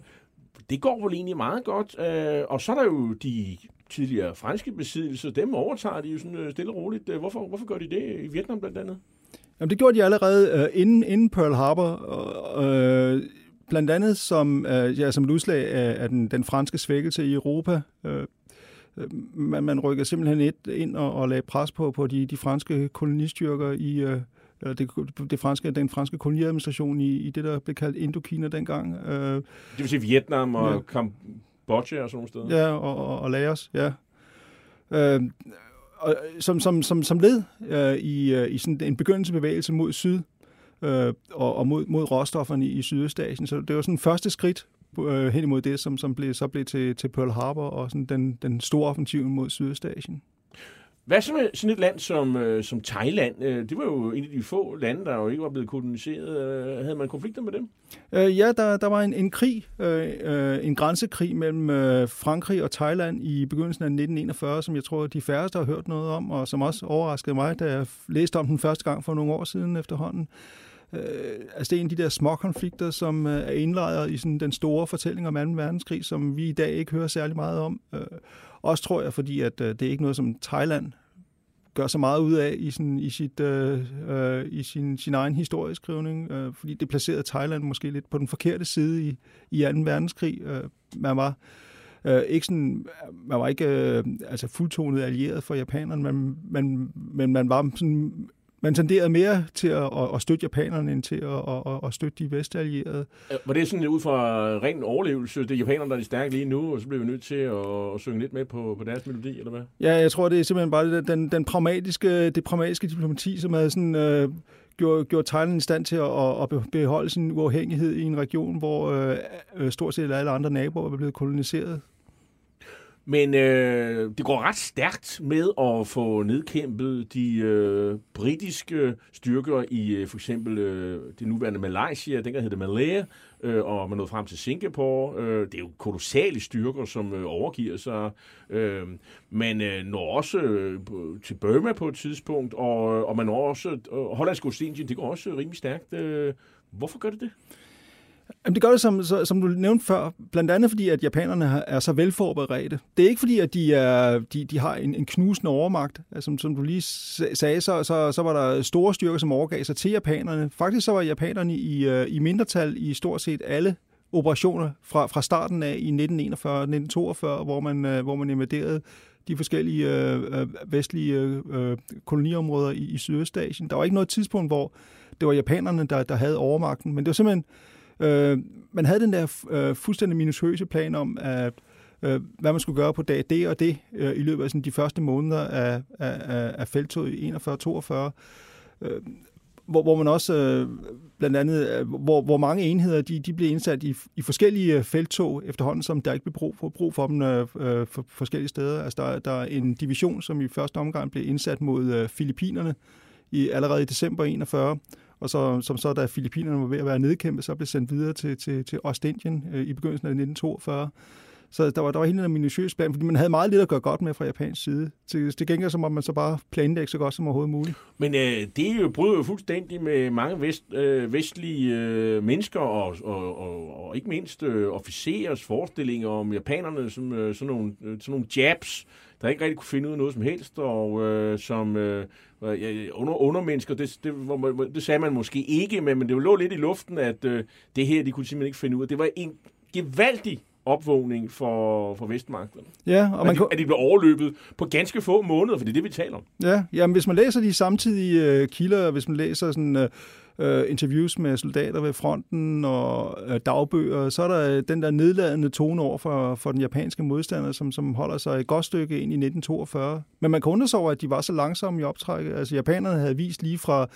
det går vel egentlig meget godt. Øh, og så er der jo de tidligere franske besiddelser, dem overtager de jo sådan øh, stille og roligt. Øh, hvorfor, hvorfor gør de det i Vietnam blandt andet? Jamen, det gjorde de allerede øh, inden, inden Pearl Harbor. Øh, blandt andet som, øh, ja, som et udslag af, af den, den franske svækkelse i Europa. Øh, øh man, man rykker simpelthen et ind og, og lagde pres på, på de, de franske kolonistyrker i, øh, det, det franske, den franske koloniadministration i, i det, der blev kaldt Indokina dengang. Øh, det vil sige Vietnam og ja. Kambodja og sådan nogle steder? Ja, og, og, og Laos, ja. Øh, og, som, som, som, som led øh, i, øh, i sådan en begyndelsebevægelse mod syd, øh, og, og mod, mod råstofferne i, i Sydøstasien. Så det var sådan første skridt øh, hen imod det, som, som blev, så blev til, til Pearl Harbor og sådan den, den store offensiv mod Sydøstasien. Hvad så med sådan et land som, øh, som Thailand? Øh, det var jo en af de få lande, der jo ikke var blevet koloniseret. Øh, havde man konflikter med dem? Øh, ja, der, der var en, en krig, øh, øh, en grænsekrig mellem øh, Frankrig og Thailand i begyndelsen af 1941, som jeg tror, de færreste har hørt noget om, og som også overraskede mig, da jeg læste om den første gang for nogle år siden efterhånden. Øh, altså det er en af de der små konflikter, som øh, er indlejret i sådan den store fortælling om 2. verdenskrig, som vi i dag ikke hører særlig meget om. Øh, også tror jeg, fordi at øh, det er ikke noget, som Thailand gør så meget ud af i, sådan, i, sit, øh, øh, i sin, sin egen historieskrivning, øh, fordi det placerede Thailand måske lidt på den forkerte side i, i 2. verdenskrig. Øh, man var øh, ikke sådan, man var ikke øh, altså fuldtonet allieret for japanerne, men, men, men man var sådan man tenderede mere til at, at støtte japanerne, end til at, at, at støtte de vestallierede. Var det sådan ud fra ren overlevelse? Det er japanerne, der er de stærke lige nu, og så bliver vi nødt til at, at synge lidt med på, på deres melodi, eller hvad? Ja, jeg tror, det er simpelthen bare det, den, den pragmatiske, det pragmatiske diplomati, som havde sådan... Øh, gjorde, gjorde Thailand i stand til at, at beholde sin uafhængighed i en region, hvor øh, stort set alle andre naboer er blevet koloniseret. Men øh, det går ret stærkt med at få nedkæmpet de øh, britiske styrker i øh, for eksempel øh, det nuværende Malaysia, dengang hed det Malaya, øh, og man nåede frem til Singapore. Øh, det er jo kolossale styrker, som øh, overgiver sig. Øh, man øh, når også øh, til Burma på et tidspunkt, og, og man når også, øh, Hollandsk Ostindien, det går også rimelig stærkt. Øh, hvorfor gør det det? Jamen, det gør det, som, som du nævnte før, blandt andet fordi, at japanerne er så velforberedte. Det er ikke fordi, at de, er, de, de har en, en knusende overmagt. Altså, som, som du lige sagde, så, så, så var der store styrker, som overgav sig til japanerne. Faktisk så var japanerne i, øh, i mindretal i stort set alle operationer fra, fra starten af i 1941-1942, hvor man, øh, hvor man invaderede de forskellige øh, øh vestlige øh, koloniområder i, i Sydøstasien. Der var ikke noget tidspunkt, hvor det var japanerne, der, der havde overmagten, men det var simpelthen Øh, man havde den der øh, fuldstændig minutiøse plan om, at øh, hvad man skulle gøre på dag det og det øh, i løbet af sådan, de første måneder af, af, af felttoget i 41-42. Øh, hvor, hvor man også øh, blandt andet, øh, hvor, hvor mange enheder de, de blev indsat i, i forskellige øh, felttog efterhånden, som der ikke blev brug for, brug for dem øh, øh, for forskellige steder. Altså der, der er en division, som i første omgang blev indsat mod øh, Filippinerne i, allerede i december 41, og så, som så, da Filippinerne var ved at være nedkæmpet, så blev sendt videre til, til, til Ostindien øh, i begyndelsen af 1942. Så der var, der var hele en minutiøs plan, fordi man havde meget lidt at gøre godt med fra japansk side. Til, til gengæld så må man så bare planlægge så godt som overhovedet muligt. Men øh, det er jo, bryder jo fuldstændig med mange vest, øh, vestlige øh, mennesker og, og, og, og ikke mindst øh, officerers forestillinger om japanerne som øh, sådan, nogle, øh, sådan nogle jabs, der ikke rigtig kunne finde ud af noget som helst, og øh, som øh, under, undermennesker, det, det, hvor, det sagde man måske ikke, men, men det lå lidt i luften, at øh, det her, de kunne simpelthen ikke finde ud af. Det var en gevaldig opvågning for, for Vestmagterne. Ja, og man at, de, at de blev overløbet på ganske få måneder, for det er det, vi taler om. Ja, jamen, hvis man læser de samtidige uh, kilder, hvis man læser sådan... Uh, uh, interviews med soldater ved fronten og uh, dagbøger, så er der den der nedladende tone over for, for den japanske modstander, som, som holder sig et godt stykke ind i 1942. Men man kan undre sig over, at de var så langsomme i optrækket. Altså japanerne havde vist lige fra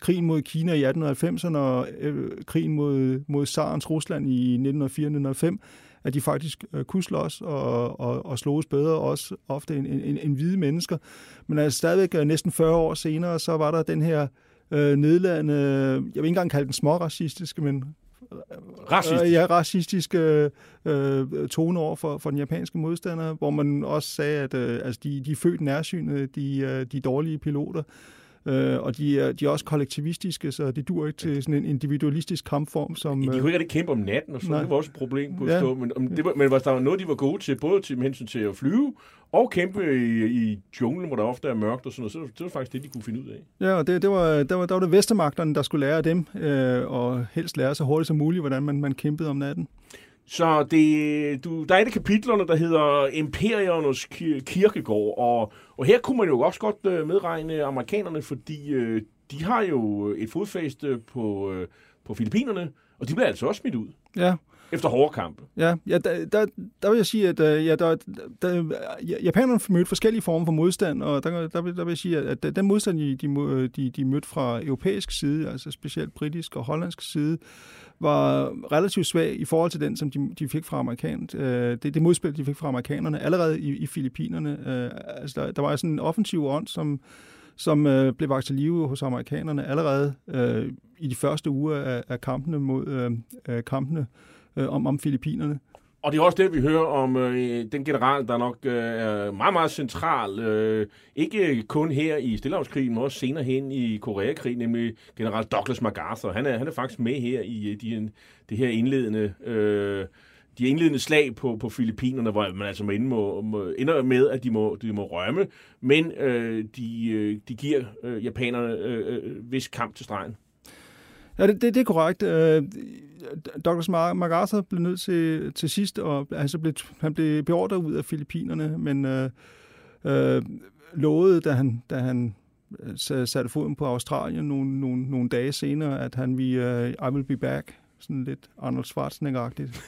krigen mod Kina i 1890'erne og øh, krigen mod, mod Sarens Rusland i 1904-1905, at de faktisk øh, kunne slås og, og, og slås bedre, også ofte end, end, end hvide mennesker. Men altså stadigvæk øh, næsten 40 år senere, så var der den her øh, nedladende, jeg vil ikke engang kalde den småracistiske, men Racistisk. Øh, ja, racistiske øh, tone over for, for den japanske modstander, hvor man også sagde, at øh, altså de, de født nærsynede, de, øh, de dårlige piloter. Øh, og de er, de er også kollektivistiske, så det dur ikke til sådan en individualistisk kampform. Som, de kunne ikke rigtig kæmpe om natten, og så nej. det var også et problem på ja. stå. Men, om det var, men var der var noget, de var gode til, både til hensyn til at flyve, og kæmpe i, i junglen, hvor der ofte er mørkt og sådan noget. Så det var faktisk det, de kunne finde ud af. Ja, og det, det var, der, var, der var det vestermagterne, der skulle lære af dem, øh, og helst lære så hurtigt som muligt, hvordan man, man kæmpede om natten. Så det, du, der er et af kapitlerne, der hedder Imperiernes kirkegård, og, og her kunne man jo også godt øh, medregne amerikanerne, fordi øh, de har jo et fodfæste på, øh, på Filippinerne, og de bliver altså også smidt ud. Ja. Efter hårde kampe. Ja, ja der, der, der vil jeg sige, at ja, der, der, japanerne mødte forskellige former for modstand, og der, der, der vil jeg sige, at den modstand, de, de, de, de mødte fra europæisk side, altså specielt britisk og hollandsk side, var relativt svag i forhold til den, som de, de fik fra amerikanerne. Øh, det, det modspil, de fik fra amerikanerne allerede i, i Filippinerne. Øh, altså der, der var sådan en offensiv ånd, som, som øh, blev vagt til live hos amerikanerne allerede øh, i de første uger af, af kampene mod øh, kampene øh, om, om Filippinerne. Og det er også det, vi hører om øh, den general, der nok øh, er meget, meget central. Øh, ikke kun her i Stillehavskrigen, men også senere hen i Koreakrigen, nemlig general Douglas MacArthur. Han er, han er faktisk med her i øh, de, øh, det her indledende... Øh, de indledende slag på, på Filippinerne, hvor man altså inde må, må, ender med, at de må, de må rømme, men øh, de, øh, de giver øh, japanerne øh, øh, øh vis kamp til stregen. Ja, det, det, det er korrekt. Øh, Douglas MacArthur blev nødt til, til sidst, og altså blev, han blev beordret ud af Filippinerne, men øh, øh, lovede, da han, da han øh, satte foden på Australien nogle, nogle, nogle dage senere, at han ville uh, I will be back, sådan lidt Arnold Schwarzenegger-agtigt.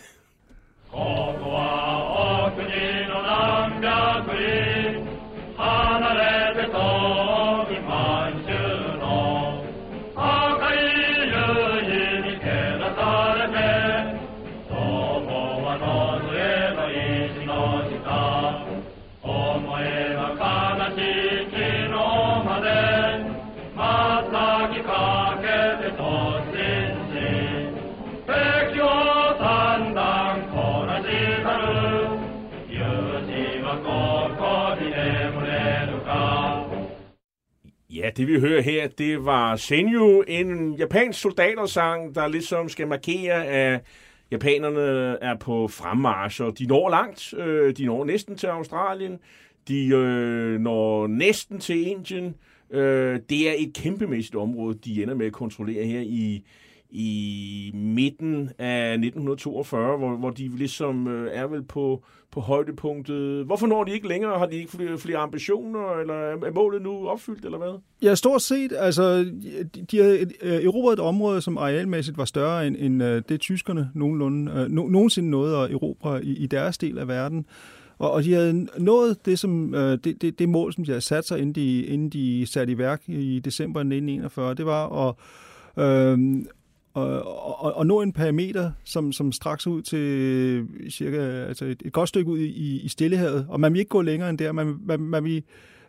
Ja, det vi hører her, det var Senju, en japansk soldatersang, der ligesom skal markere, at japanerne er på fremmarsch, og de når langt. Øh, de når næsten til Australien. De øh, når næsten til Indien. Øh, det er et kæmpemæssigt område, de ender med at kontrollere her i, i midten af 1942, hvor, hvor de ligesom øh, er vel på, på højdepunktet. Hvorfor når de ikke længere? Har de ikke flere, flere ambitioner, eller er målet nu opfyldt, eller hvad? Ja, stort set. Altså, de, har øh, erobret et område, som arealmæssigt var større end, end øh, det tyskerne nogenlunde, øh, no, nogensinde nåede at erobre i, i deres del af verden. Og, og de havde nået det, som, det, det, det mål, som de havde sat sig, inden de, inden de satte i værk i december 1941. Det var at, øh, og, og, og nå en parameter, som, som straks ud til øh, cirka altså et, et godt stykke ud i, i Stillehavet. Og man vil ikke gå længere end der. Man, man, man vil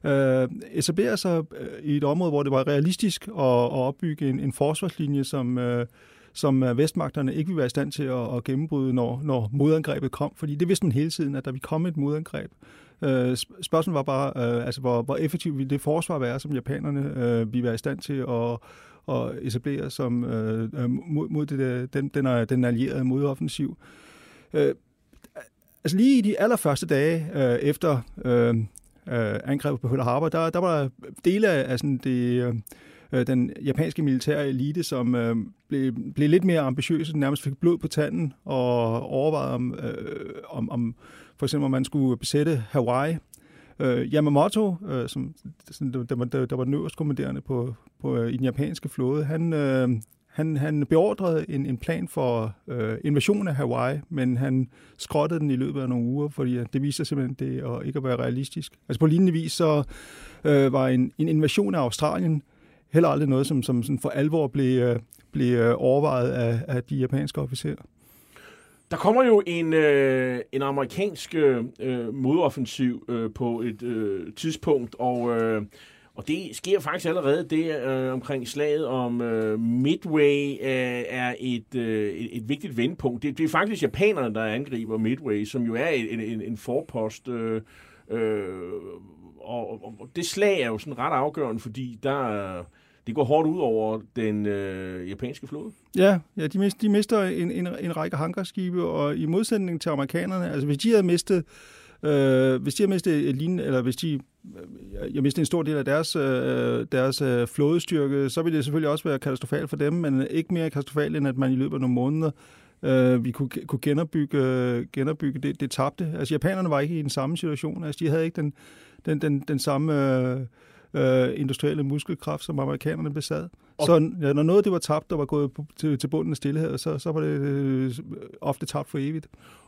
øh, etablere sig øh, i et område, hvor det var realistisk at, at opbygge en, en forsvarslinje, som, øh, som øh, vestmagterne ikke ville være i stand til at, at gennembryde, når, når modangrebet kom. Fordi det vidste man hele tiden, at der ville komme et modangreb. Øh, spørgsmålet var bare, øh, altså, hvor, hvor effektivt ville det forsvar være, som japanerne øh, ville være i stand til at, at etablere som, øh, øh, mod, mod det, den, den, den allierede modoffensiv. Øh, altså lige i de allerførste dage øh, efter øh, øh, angrebet på Pearl Harbor, der, der var dele af sådan det, øh, den japanske militære elite, som øh, blev, blev lidt mere ambitiøse, nærmest fik blod på tanden og overvejede om, øh, om, om for eksempel om man skulle besætte Hawaii. Øh, Yamamoto, øh, som der, der, der, der var den øverste kommanderende på, på, øh, i den japanske flåde, han, øh, han, han beordrede en, en plan for øh, invasion af Hawaii, men han skrottede den i løbet af nogle uger, fordi det viste sig simpelthen det at ikke at være realistisk. Altså på lignende vis så øh, var en, en invasion af Australien heller aldrig noget, som, som sådan for alvor blev, øh, blev øh, overvejet af, af de japanske officerer. Der kommer jo en, øh, en amerikansk øh, øh, modoffensiv øh, på et øh, tidspunkt, og, øh, og det sker faktisk allerede det øh, omkring slaget om øh, Midway øh, er et, øh, et, et vigtigt vendpunkt. Det, det er faktisk japanerne, der angriber Midway, som jo er en, en, en forpost. Øh, øh, og, og det slag er jo sådan ret afgørende, fordi der det går hårdt ud over den øh, japanske flåde. Ja, ja de, mister, de mister en, en, en række hangarskibe, og i modsætning til amerikanerne, altså hvis de havde mistet Øh, hvis de har mistet et lignende, eller hvis de øh, jeg mistede en stor del af deres, øh, deres øh, flådestyrke, så ville det selvfølgelig også være katastrofalt for dem, men ikke mere katastrofalt, end at man i løbet af nogle måneder øh, vi kunne, kunne genopbygge, genopbygge det, det tabte. Altså japanerne var ikke i den samme situation, altså de havde ikke den, den, den, den samme... Øh, øh, industrielle muskelkraft, som amerikanerne besad. Og... Så ja, når noget det var tabt, der var gået på, til, til bunden af stillhed, så, så var det øh, ofte tabt for evigt.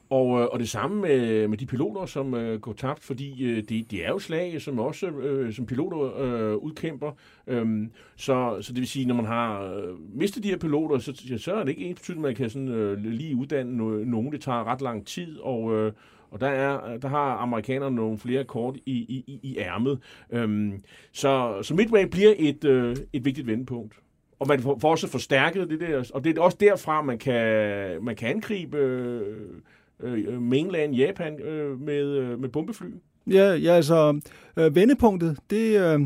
Og, øh, og det samme med, med de piloter, som øh, går tabt, fordi øh, det, det er jo slag, som også øh, som piloter øh, udkæmper. Øhm, så, så det vil sige, når man har øh, mistet de her piloter, så, så er det ikke ens betydning, at man kan sådan, øh, lige uddanne nogen. Det tager ret lang tid, og, øh, og der, er, der har amerikanerne nogle flere kort i, i, i ærmet. Øhm, så, så Midway bliver et, øh, et vigtigt vendepunkt. Og man får, får også forstærket det der, og det er også derfra, man kan, man kan angribe øh, øh, mainland Japan øh, med, øh, med bombefly. Ja, ja altså øh, vendepunktet, det, øh,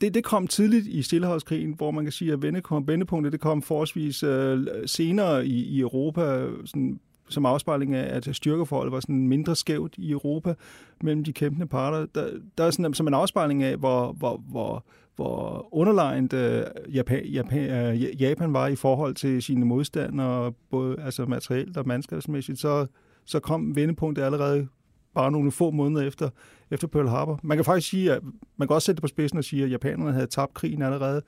det, det kom tidligt i Stillehavskrigen, hvor man kan sige, at vendepunktet det kom forholdsvis øh, senere i, i Europa, sådan som afspejling af, at styrkeforholdet var sådan mindre skævt i Europa mellem de kæmpende parter. Der, der er sådan som en afspejling af, hvor, hvor, hvor, hvor underlegnet uh, øh, Japan, Japan, uh, øh, Japan var i forhold til sine modstandere, både altså materielt og mandskabsmæssigt, så, så kom vendepunktet allerede bare nogle få måneder efter, efter Pearl Harbor. Man kan faktisk sige, at man kan også sætte det på spidsen og sige, at japanerne havde tabt krigen allerede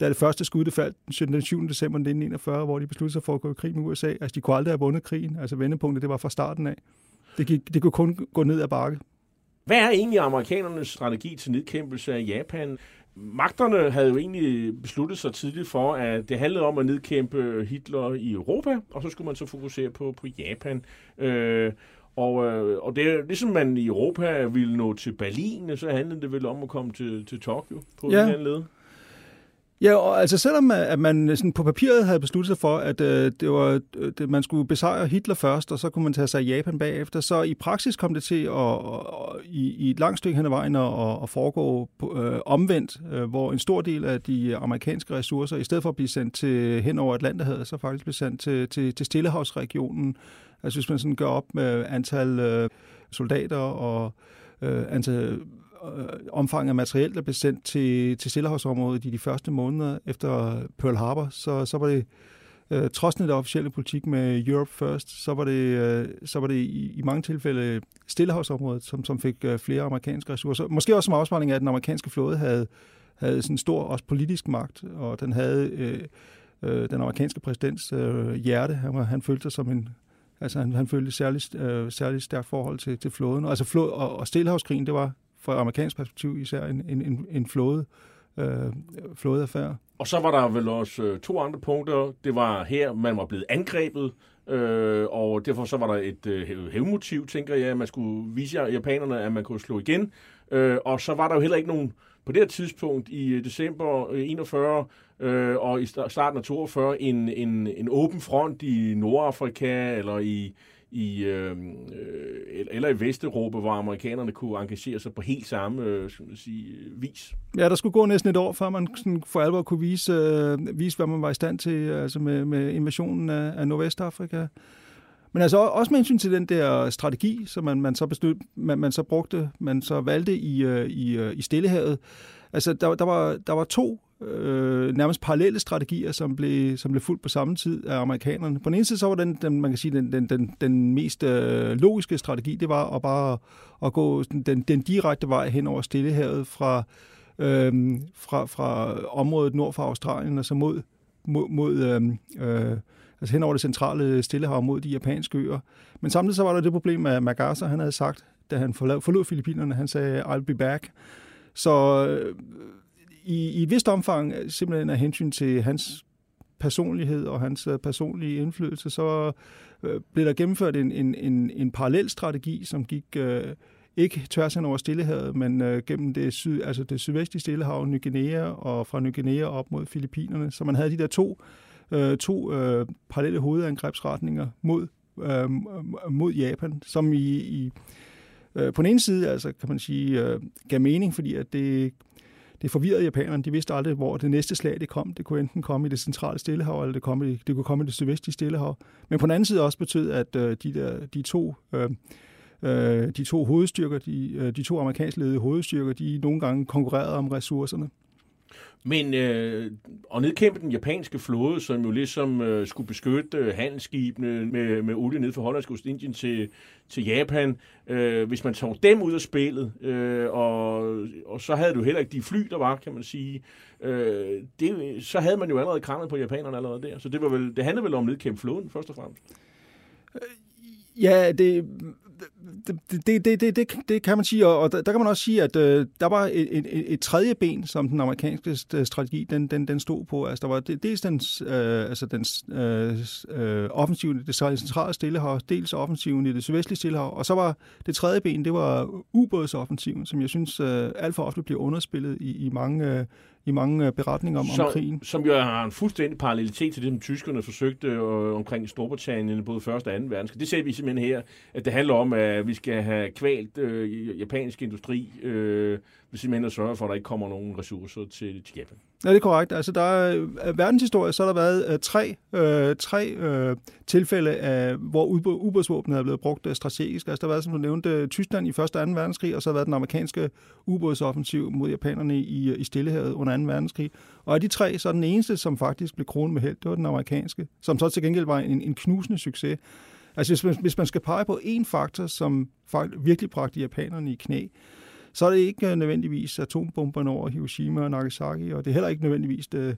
da det første skud det faldt den 7. december 1941, hvor de besluttede sig for at gå i krig med USA. Altså, de kunne aldrig have vundet krigen. Altså, vendepunktet, det var fra starten af. Det, gik, det kunne kun gå ned ad bakke. Hvad er egentlig amerikanernes strategi til nedkæmpelse af Japan? Magterne havde jo egentlig besluttet sig tidligt for, at det handlede om at nedkæmpe Hitler i Europa, og så skulle man så fokusere på, på Japan. Øh, og, øh, og det er ligesom man i Europa ville nå til Berlin, så handlede det vel om at komme til, til Tokyo på ja. en anden led. Ja, og altså selvom øh, at man øh, sådan på papiret havde besluttet sig for, at øh, det var, øh, det, man skulle besejre Hitler først, og så kunne man tage sig i Japan bagefter, så i praksis kom det til at, og, og, i, i et langt stykke hen ad vejen at, at foregå på, øh, omvendt, øh, hvor en stor del af de amerikanske ressourcer, i stedet for at blive sendt til, hen over Atlanterhavet, så faktisk blev sendt til, til, til Stillehavsregionen. Altså hvis man sådan gør op med antal øh, soldater og øh, antal øh, omfang af materiel, der blev sendt til, til Stillehavsområdet i de første måneder efter Pearl Harbor, så, så var det øh, trods den officielle politik med Europe First, så var det, øh, så var det i, i mange tilfælde Stillehavsområdet, som, som fik øh, flere amerikanske ressourcer. Måske også som afspejling af, at den amerikanske flåde havde, havde sådan stor også politisk magt, og den havde øh, øh, den amerikanske præsidents øh, hjerte. Han, var, han følte sig som en Altså han, han følte særligt, øh, særligt stærkt forhold til, til flåden. Altså flå, og, og Stillehavskrigen, det var fra amerikansk perspektiv især en, en, en en flåde, øh, flådeaffære. Og så var der vel også øh, to andre punkter. Det var her, man var blevet angrebet, øh, og derfor så var der et øh, hævmotiv, tænker jeg, at man skulle vise japanerne, at man kunne slå igen. Øh, og så var der jo heller ikke nogen, på det her tidspunkt i øh, december øh, 41 øh, og i starten af 42, en, en, en åben front i Nordafrika eller i i, øhm, øh, eller i Vesteuropa, hvor amerikanerne kunne engagere sig på helt samme øh, skal man sige, øh, vis. Ja, der skulle gå næsten et år, før man sådan for alvor kunne vise, øh, vise hvad man var i stand til altså med, med invasionen af, af Nordvestafrika. Men altså også med hensyn til den der strategi, som man, man, så, beslut, man, man så brugte, man så valgte i, øh, i, øh, i Stillehavet. Altså, der, der, var, der var to øh, nærmest parallelle strategier, som blev, som blev fuldt på samme tid af amerikanerne. På den ene side, så var den, den man kan sige, den, den, den, den mest øh, logiske strategi, det var at bare at gå den, den direkte vej hen over Stillehavet fra, øh, fra, fra området nord for Australien og så mod, mod, mod øh, øh, altså hen over det centrale Stillehav mod de japanske øer. Men samtidig så var der det problem, at MacArthur han havde sagt, da han forlod Filippinerne, han sagde, I'll be back. Så øh, i, i et vist omfang, øh, simpelthen af hensyn til hans personlighed og hans øh, personlige indflydelse, så øh, blev der gennemført en, en, en, en parallel strategi, som gik øh, ikke tværs hen over Stillehavet, men øh, gennem det, syd, altså det sydvestlige Stillehav, Ny Guinea, og fra Ny Guinea op mod Filippinerne. Så man havde de der to, øh, to øh, parallelle hovedangrebsretninger mod, øh, mod Japan, som i, i øh, på den ene side altså, kan man sige, øh, gav mening, fordi at det det forvirrede japanerne. De vidste aldrig, hvor det næste slag det kom. Det kunne enten komme i det centrale Stillehav, eller det, kom i, det kunne komme i det sydvestlige Stillehav. Men på den anden side også betød, at øh, de, der, de to... Øh, øh, de to hovedstyrker, de, øh, de to amerikansk ledede hovedstyrker, de nogle gange konkurrerede om ressourcerne. Men øh, at nedkæmpe den japanske flåde, som jo ligesom øh, skulle beskytte øh, handelsskibene med, med olie ned fra Hollandsk Ostindien til, til Japan, øh, hvis man tog dem ud af spillet, øh, og, og så havde du heller ikke de fly, der var, kan man sige, øh, det, så havde man jo allerede krammet på japanerne allerede der. Så det, var vel, det handlede vel om at nedkæmpe flåden, først og fremmest. Ja, det, det, det, det, det, det, kan man sige, og der, der kan man også sige, at øh, der var et, et, et tredje ben, som den amerikanske øh, strategi, den, den, den stod på. Altså, der var dels den, øh, altså den øh, øh, offensiven i det centrale stillehav, dels offensiven i det sydvestlige stillehav, og så var det tredje ben, det var ubådsoffensiven, som jeg synes øh, alt for ofte bliver underspillet i, i mange øh, i mange øh, beretninger om, som, om krigen. Som jo har en fuldstændig parallelitet til det, som tyskerne forsøgte øh, omkring Storbritannien, både 1. og 2. verdenskrig. Det ser vi simpelthen her, at det handler om, at vi skal have kvalt øh, japansk industri, øh, ved simpelthen at sørge for, at der ikke kommer nogen ressourcer til, til Japan. Ja, det er korrekt. Altså, der er, verdenshistorie, så har der været uh, tre, øh, tre øh, tilfælde, af, hvor ubådsvåbnet er blevet brugt øh, strategisk. Altså, der har været, som du nævnte, Tyskland i 1. og 2. verdenskrig, og så har der været den amerikanske ubådsoffensiv mod japanerne i, øh, i Stillehavet under 2. verdenskrig. Og af de tre, så er den eneste, som faktisk blev kronet med held, det var den amerikanske, som så til gengæld var en, en knusende succes. Altså, hvis man, hvis man skal pege på én faktor, som virkelig bragte japanerne i knæ, så er det ikke øh, nødvendigvis atombomberne over Hiroshima og Nagasaki, og det er heller ikke nødvendigvis det,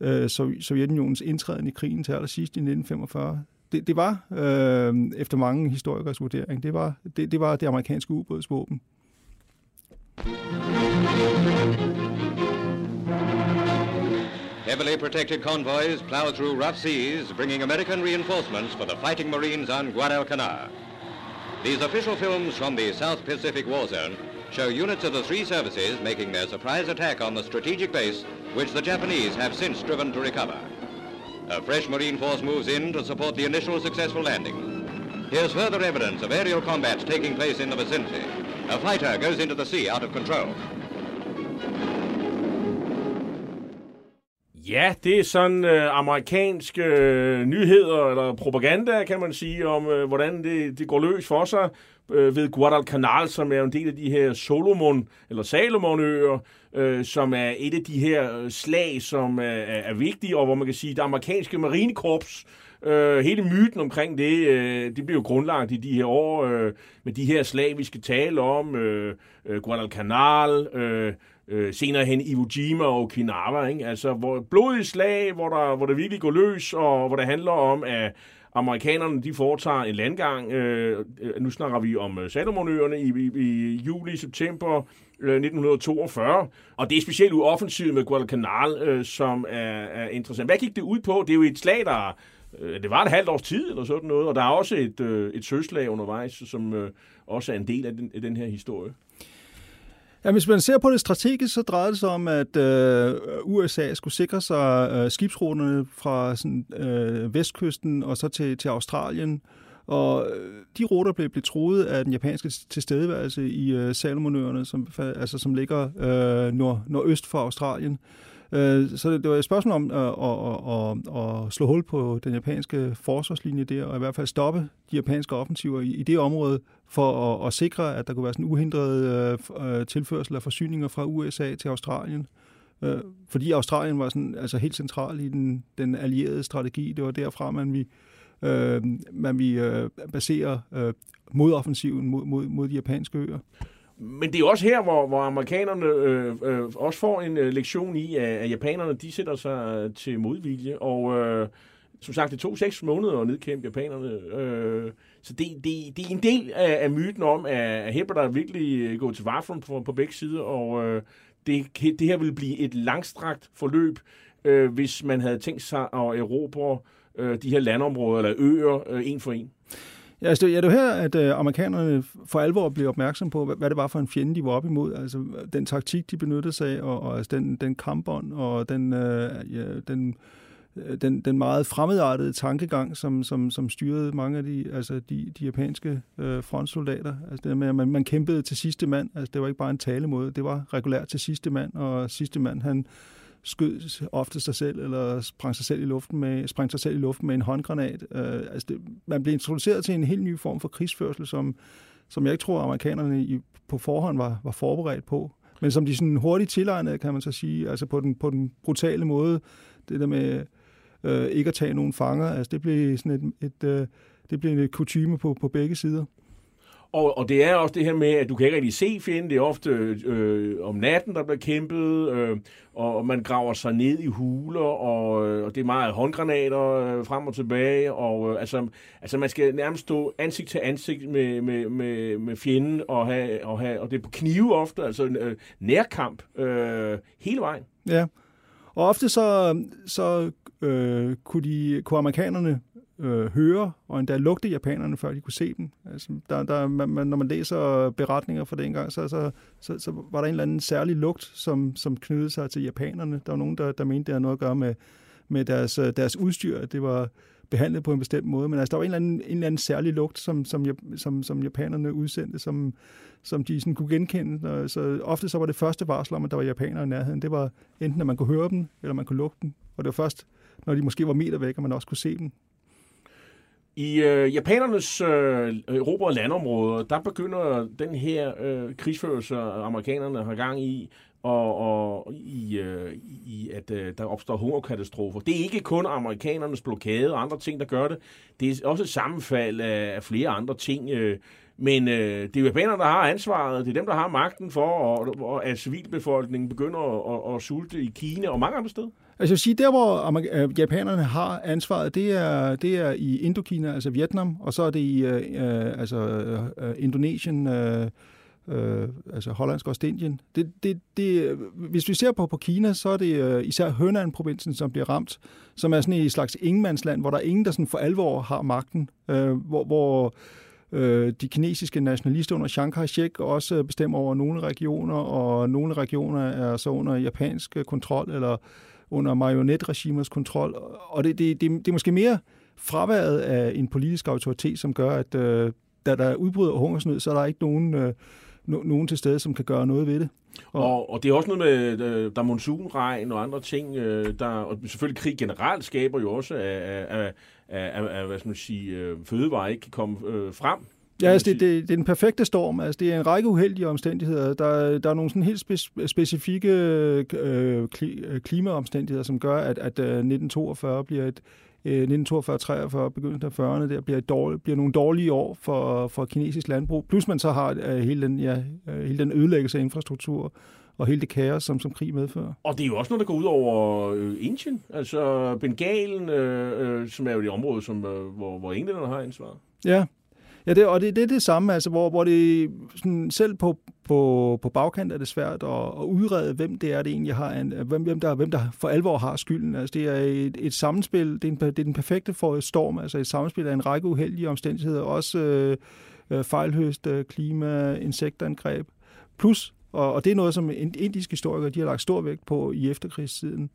øh, øh Sovjetunionens indtræden i krigen til allersidst i 1945. Det, det var, øh, efter mange historikers vurdering, det var det, det, var det amerikanske ubådsvåben. Heavily protected convoys plow through rough seas, bringing American reinforcements for the fighting Marines on Guadalcanal. These official films from the South Pacific War Zone show units of the three services making their surprise attack on the strategic base which the Japanese have since striven to recover. A fresh Marine force moves in to support the initial successful landing. Here's further evidence of aerial combat taking place in the vicinity. A fighter goes into the sea out of control. Ja, det er sådan øh, amerikanske øh, nyheder eller propaganda, kan man sige, om øh, hvordan det, det går løs for sig øh, ved Guadalcanal, som er en del af de her Solomon eller Salomonøer, øh, som er et af de her øh, slag, som er, er, er vigtige, og hvor man kan sige, det amerikanske marinekorps, øh, hele myten omkring det, øh, det bliver jo grundlagt i de her år øh, med de her slag, vi skal tale om, øh, øh, Guadalcanal, øh, øh, senere hen Iwo Jima og Okinawa, ikke? altså hvor blodige slag, hvor der, hvor det virkelig går løs, og hvor det handler om, at amerikanerne de foretager en landgang. Øh, øh nu snakker vi om øh, Salomonøerne i, i, i juli-september 1942, øh, og det er specielt offensivet med Guadalcanal, øh, som er, er interessant. Hvad gik det ud på? Det er jo et slag, der øh, det var et halvt års tid eller sådan noget, og der er også et, øh, et søslag undervejs, som øh, også er en del af den, af den her historie. Ja, hvis man ser på det strategisk, så drejede det sig om, at øh, USA skulle sikre sig øh, skibsruterne fra sådan, øh, vestkysten og så til, til Australien. Og øh, de ruter blev, blev troet af den japanske tilstedeværelse i øh, Salomonøerne, som, altså, som ligger øh, nord, nordøst for Australien. Øh, så det, det var et spørgsmål om at, at, at, at slå hul på den japanske forsvarslinje der, og i hvert fald stoppe de japanske offensiver i, i det område, for at, at sikre, at der kunne være sådan uhindret uh, tilførsel af forsyninger fra USA til Australien. Uh, fordi Australien var sådan, altså helt central i den, den allierede strategi. Det var derfra, man vi, uh, man vi uh, basere uh, modoffensiven mod, mod, mod de japanske øer. Men det er også her, hvor, hvor amerikanerne øh, øh, også får en øh, lektion i, at, at japanerne de sætter sig øh, til modvilje. Og øh, som sagt, det tog seks måneder at nedkæmpe japanerne. Øh, så det, det, det er en del af, af myten om, at Hebber der virkelig øh, går til varfren på, på begge sider, og øh, det, det her vil blive et langstrakt forløb, øh, hvis man havde tænkt sig at erobre øh, de her landområder eller øer øh, en for en. Ja, altså, ja, det er her, at øh, amerikanerne for alvor blev opmærksom på, hvad, hvad det var for en fjende, de var op imod. Altså den taktik, de benyttede sig af, og, og altså, den, den kampbånd, og den, øh, ja, den, øh, den, den meget fremmedartede tankegang, som, som, som styrede mange af de, altså de, de japanske øh, frontsoldater. Altså det med, at man, man kæmpede til sidste mand. Altså det var ikke bare en talemåde, det var regulært til sidste mand, og sidste mand, han skød ofte sig selv, eller sprang sig selv i luften med, sprang sig selv i luften med en håndgranat. Øh, altså det, man blev introduceret til en helt ny form for krigsførsel, som, som jeg ikke tror, amerikanerne i, på forhånd var, var forberedt på. Men som de sådan hurtigt tilegnede, kan man så sige, altså på den, på den brutale måde, det der med øh, ikke at tage nogen fanger, altså det blev sådan et, et, øh, det blev en kutume på, på begge sider. Og, og det er også det her med, at du kan ikke rigtig se fjenden. Det er ofte øh, om natten, der bliver kæmpet, øh, og man graver sig ned i huler, og, øh, og det er meget håndgranater øh, frem og tilbage. Og, øh, altså, altså, man skal nærmest stå ansigt til ansigt med, med, med, med fjenden, og, have, og, have, og det er på knive ofte, altså øh, nærkamp øh, hele vejen. Ja, og ofte så, så øh, kunne, de, kunne amerikanerne øh, høre og endda lugte japanerne, før de kunne se dem. Altså, der, der, man, når man læser beretninger fra dengang, så, så, så, så var der en eller anden særlig lugt, som, som knyttede sig til japanerne. Der var nogen, der, der mente, det havde noget at gøre med, med deres, øh, deres udstyr, det var behandlet på en bestemt måde. Men altså, der var en eller anden, en eller anden særlig lugt, som, som, som, som japanerne udsendte, som, som de sådan kunne genkende. Så ofte så var det første varsel om, at der var japanere i nærheden. Det var enten, at man kunne høre dem, eller man kunne lugte dem. Og det var først, når de måske var meter væk, at man også kunne se dem. I øh, japanernes øh, erobrede landområder, der begynder den her øh, krigsførelse, amerikanerne har gang i, og, og i, øh, i at øh, der opstår hungerkatastrofer. Det er ikke kun amerikanernes blokade og andre ting, der gør det. Det er også et sammenfald af, af flere andre ting. Øh, men øh, det er japanerne, der har ansvaret. Det er dem, der har magten for, og, og at civilbefolkningen begynder at, at, at sulte i Kina og mange andre steder. Altså jeg vil sige, der hvor øh, japanerne har ansvaret, det er, det er i Indokina, altså Vietnam, og så er det i øh, øh altså, øh, øh, Indonesien, øh, øh, altså Hollandsk og Ostindien. Det, det, det, hvis vi ser på, på Kina, så er det øh, især Hønan-provinsen, som bliver ramt, som er sådan et slags ingenmandsland, hvor der er ingen, der sådan for alvor har magten, øh, hvor, hvor øh, de kinesiske nationalister under Chiang Kai-shek også bestemmer over nogle regioner, og nogle regioner er så under japansk kontrol, eller under marionetregimers kontrol. Og det, det, det, det er måske mere fraværet af en politisk autoritet, som gør, at øh, da der udbryder hungersnød, så er der ikke nogen, øh, no, nogen til stede, som kan gøre noget ved det. Og, og, og det er også noget med, øh, der er monsunregn og andre ting, øh, der, og selvfølgelig krig generelt skaber jo også, at, at, at, at, at hvad skal man sige, øh, fødevarer ikke kan komme øh, frem. Ja, altså det, det, det er den perfekte storm. Altså det er en række uheldige omstændigheder. Der, der er nogle sådan helt spe, specifikke øh, klimaomstændigheder, som gør, at, at 1942 bliver et, 1942-43, begyndelsen af 40'erne, der bliver, dårlig, bliver nogle dårlige år for, for kinesisk landbrug. Plus man så har uh, hele, den, ja, uh, hele den ødelæggelse af infrastruktur og hele det kaos, som, som krig medfører. Og det er jo også noget, der går ud over øh, Indien, altså Bengalen, øh, øh, som er jo det område, som, øh, hvor, hvor englænderne har ansvaret. Ja, Ja, det, og det, det er det samme, altså, hvor, hvor det sådan, selv på, på, på bagkant er det svært at, at udrede, hvem det er, det egentlig har, en, hvem, hvem, der, hvem der for alvor har skylden. Altså, det er et, et sammenspil, det er, en, det er den perfekte for storm, altså et sammenspil af en række uheldige omstændigheder, også øh, øh fejlhøst, øh, klima, insektangreb, plus og, og det er noget, som indiske historikere de har lagt stor vægt på i efterkrigstiden.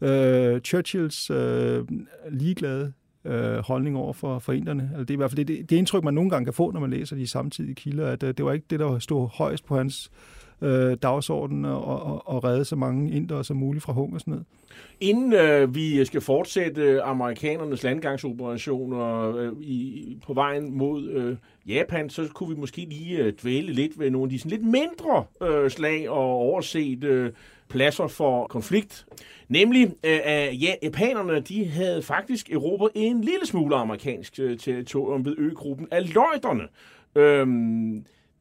Øh, Churchills øh, ligeglade øh, holdning over for, for inderne. Altså, det er i hvert fald det, det indtryk, man nogle gange kan få, når man læser de samtidige kilder, at øh, det var ikke det, der stod højst på hans øh, dagsordenen og, og, og redde så mange indere som muligt fra hungersnød. Inden øh, vi skal fortsætte amerikanernes landgangsoperationer øh, i, på vejen mod øh, Japan, så kunne vi måske lige øh, dvæle lidt ved nogle af de sådan lidt mindre øh, slag og overset øh, pladser for konflikt. Nemlig, øh, at ja, japanerne de havde faktisk erobret en lille smule amerikansk øh, territorium ved øgruppen af løjderne. Øh,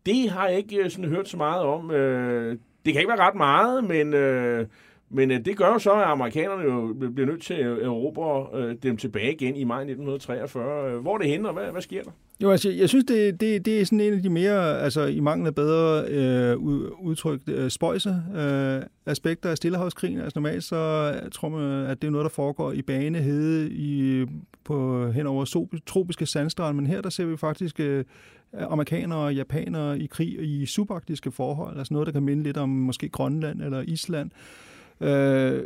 det har jeg ikke øh, sådan hørt så meget om. Øh, det kan ikke være ret meget, men, øh, men øh, det gør jo så, at amerikanerne jo bliver nødt til øh, at erobre øh, dem tilbage igen i maj 1943. Øh, hvor er det henne, og hvad, hvad sker der? Jo, altså, jeg synes, det, det, det er sådan en af de mere, altså i mangel af bedre øh, udtryk, øh, spøjse øh, aspekter af Stillehavskrigen. Altså normalt så jeg tror man, at det er noget, der foregår i bane, hede, i, på, hen over tropiske sandstrande, men her der ser vi faktisk øh, amerikanere og japanere i krig i subarktiske forhold, altså noget, der kan minde lidt om måske Grønland eller Island. Øh,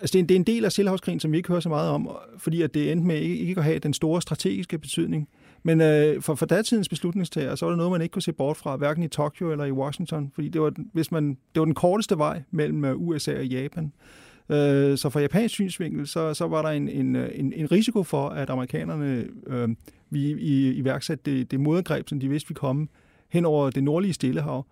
altså det, er en, det er en del af Stillehavskrigen, som vi ikke hører så meget om, fordi at det endte med ikke, ikke at have den store strategiske betydning. Men øh, for, for datidens beslutningstager, så var det noget, man ikke kunne se bort fra, hverken i Tokyo eller i Washington, fordi det var, hvis man, det var den korteste vej mellem øh, USA og Japan. Øh, Øh, så fra japansk synsvinkel, så, så var der en, en, en, en risiko for, at amerikanerne øh, vi, i, iværksatte det, det modangreb, som de vidste ville komme hen over det nordlige Stillehav,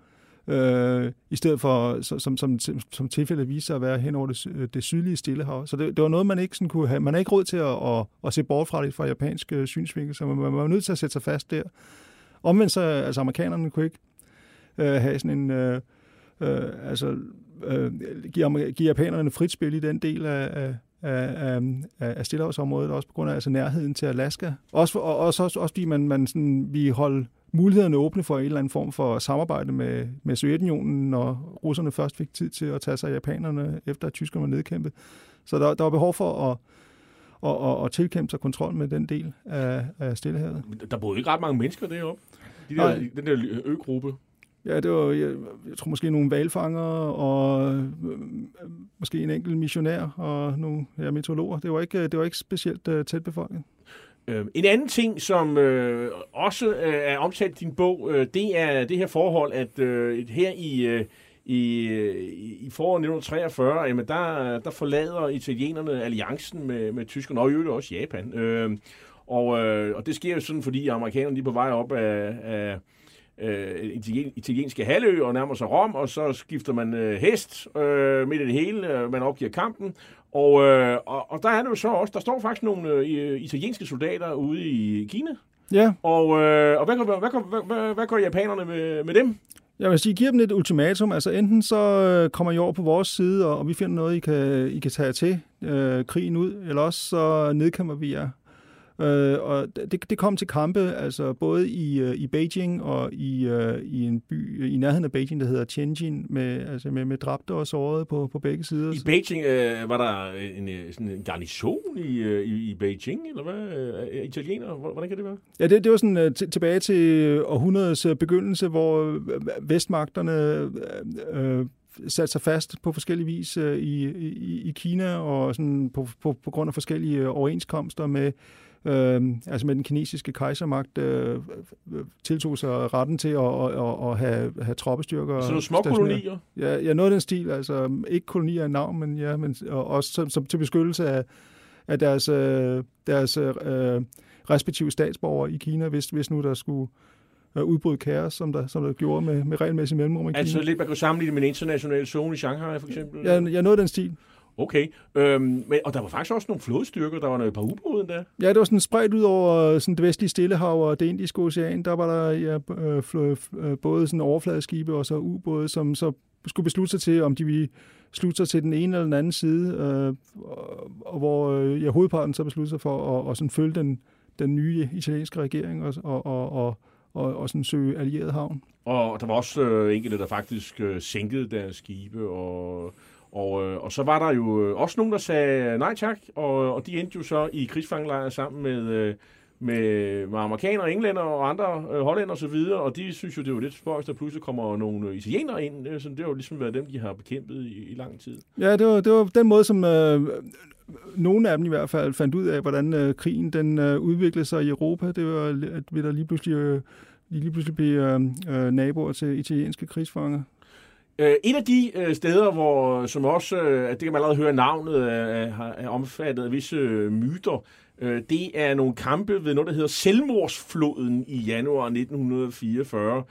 øh, i stedet for, som, som, som, som tilfældet viser sig at være hen over det, det sydlige Stillehav. Så det, det var noget, man ikke sådan kunne have. Man er ikke råd til at, at, at se bort fra det fra japansk øh, synsvinkel, så man, man var nødt til at sætte sig fast der. Omvendt så, altså amerikanerne kunne ikke øh, have sådan en, øh, øh, altså øh, give, give japanerne frit spil i den del af, af af, af, af Stillehavsområdet, også på grund af altså nærheden til Alaska. Også, og, også, også, også fordi man, man sådan, vi holdt mulighederne åbne for en eller anden form for samarbejde med, med Sovjetunionen, når russerne først fik tid til at tage sig af japanerne, efter at tyskerne var nedkæmpet. Så der, der var behov for at, at, at, at tilkæmpe sig kontrol med den del af, af Stillehavet. Der boede ikke ret mange mennesker deroppe. De der, den der øgruppe. Ja, det var, jeg, jeg tror måske nogle valfanger og øh, måske en enkelt missionær og nogle ja, meteorologer. Det var ikke, det var ikke specielt øh, tæt befolket. Øhm, en anden ting, som øh, også øh, er omtalt i din bog, øh, det er det her forhold, at øh, her i, øh, i, øh, i foråret 1943, jamen der, der forlader italienerne alliancen med, med tyskerne, og i øvrigt også Japan. Øh, og, øh, og det sker jo sådan, fordi amerikanerne de er på vej op af, af øh, italienske halvø og nærmer sig Rom, og så skifter man øh, hest øh, midt i det hele, øh, man opgiver kampen, og, øh, og, og der er det jo så også, der står faktisk nogle øh, italienske soldater ude i Kina. Ja. Og, øh, og hvad, hvad, hvad, hvad, hvad, hvad gør japanerne med, med dem? Ja, hvis I giver dem et ultimatum, altså enten så øh, kommer I over på vores side, og, og vi finder noget, I kan, I kan tage til øh, krigen ud, eller også så nedkæmper vi jer. Øh, og det, det kom til kampe, altså både i, øh, i Beijing og i, øh, i en by i nærheden af Beijing, der hedder Tianjin, med, altså med, med dræbte og sårede på, på begge sider. I Beijing øh, var der en, øh, sådan en garnison i, øh, i, i Beijing, eller hvad? Øh, Italiener? Hvordan kan det være? Ja, det, det var sådan tilbage til århundredets begyndelse, hvor vestmagterne uh, sat sig fast på forskellige vis i, i, i Kina, og sådan på, på, på grund af forskellige overenskomster med øh, altså med den kinesiske kejsermagt, øh, tiltog sig retten til at, at, at, at have, have troppestyrker. Så nogle små kolonier? Ja, ja, noget af den stil. Altså ikke kolonier af navn, men, ja, men og også som, som til beskyttelse af, af deres, øh, deres øh, respektive statsborgere i Kina, hvis, hvis nu der skulle øh, udbryde kaos, som der, som der gjorde med, med regelmæssig mellemrum i Kina. Altså lidt, man kan sammenligne med en international zone i Shanghai, for eksempel? Ja, ja noget af den stil. Okay, øhm, men, og der var faktisk også nogle flodstyrker, der var noget par ubåde der. Ja, det var sådan spredt ud over sådan det vestlige Stillehav og det indiske ocean. Der var der ja, øh, øh, både sådan overfladeskibe og så ubåde, som så skulle beslutte sig til, om de ville slutte sig til den ene eller den anden side, øh, og, og hvor øh, ja, hovedparten så besluttede sig for at og sådan følge den, den nye italienske regering og, og, og, og, og, og sådan søge allieret havn. Og der var også øh, enkelte, der faktisk øh, sænkede deres skibe og og, øh, og så var der jo øh, også nogen, der sagde øh, nej tak, og, og de endte jo så i krigsfangelejren sammen med, øh, med, med amerikanere, englænder og andre øh, hollænder osv., og, og de synes jo, det var lidt spøjst, at pludselig kommer nogle øh, italienere ind, øh, så det har jo ligesom været dem, de har bekæmpet i, i lang tid. Ja, det var, det var den måde, som øh, nogle af dem i hvert fald fandt ud af, hvordan øh, krigen den øh, udviklede sig i Europa. Det var, at vi der lige pludselig... Øh, lige pludselig blev øh, øh, naboer til italienske krigsfanger. Øh, et af de øh, steder, hvor, som også, øh, det kan man allerede høre navnet, øh, øh, har er omfattet af visse øh, myter, øh, det er nogle kampe ved noget, der hedder Selvmordsfloden i januar 1944.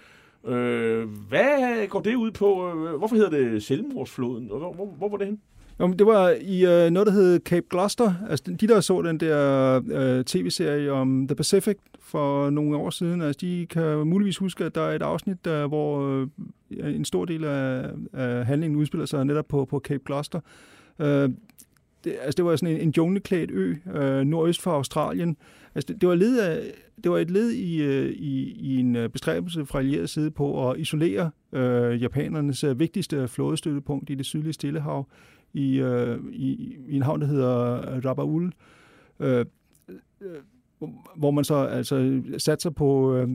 Øh, hvad går det ud på? Øh, hvorfor hedder det Selvmordsfloden? Hvor, hvor, hvor var det hen? Jamen, det var i øh, noget, der hed Cape Gloucester. Altså, de, der så den der øh, tv-serie om The Pacific for nogle år siden, altså, de kan muligvis huske, at der er et afsnit, der, hvor øh, Øh, en stor del af, af handlingen udspiller sig netop på, på Cape Gloucester. Øh, det, altså, det var sådan en, en jungleklædt ø øh, nordøst for Australien. Altså, det, det, var led af, det var et led i, øh, i, i en øh, bestræbelse fra allieret side på at isolere øh, japanernes øh, vigtigste flådestøttepunkt i det sydlige Stillehav i, øh, i, i en havn, der hedder Rabaul, øh, øh, hvor man så altså satser på øh,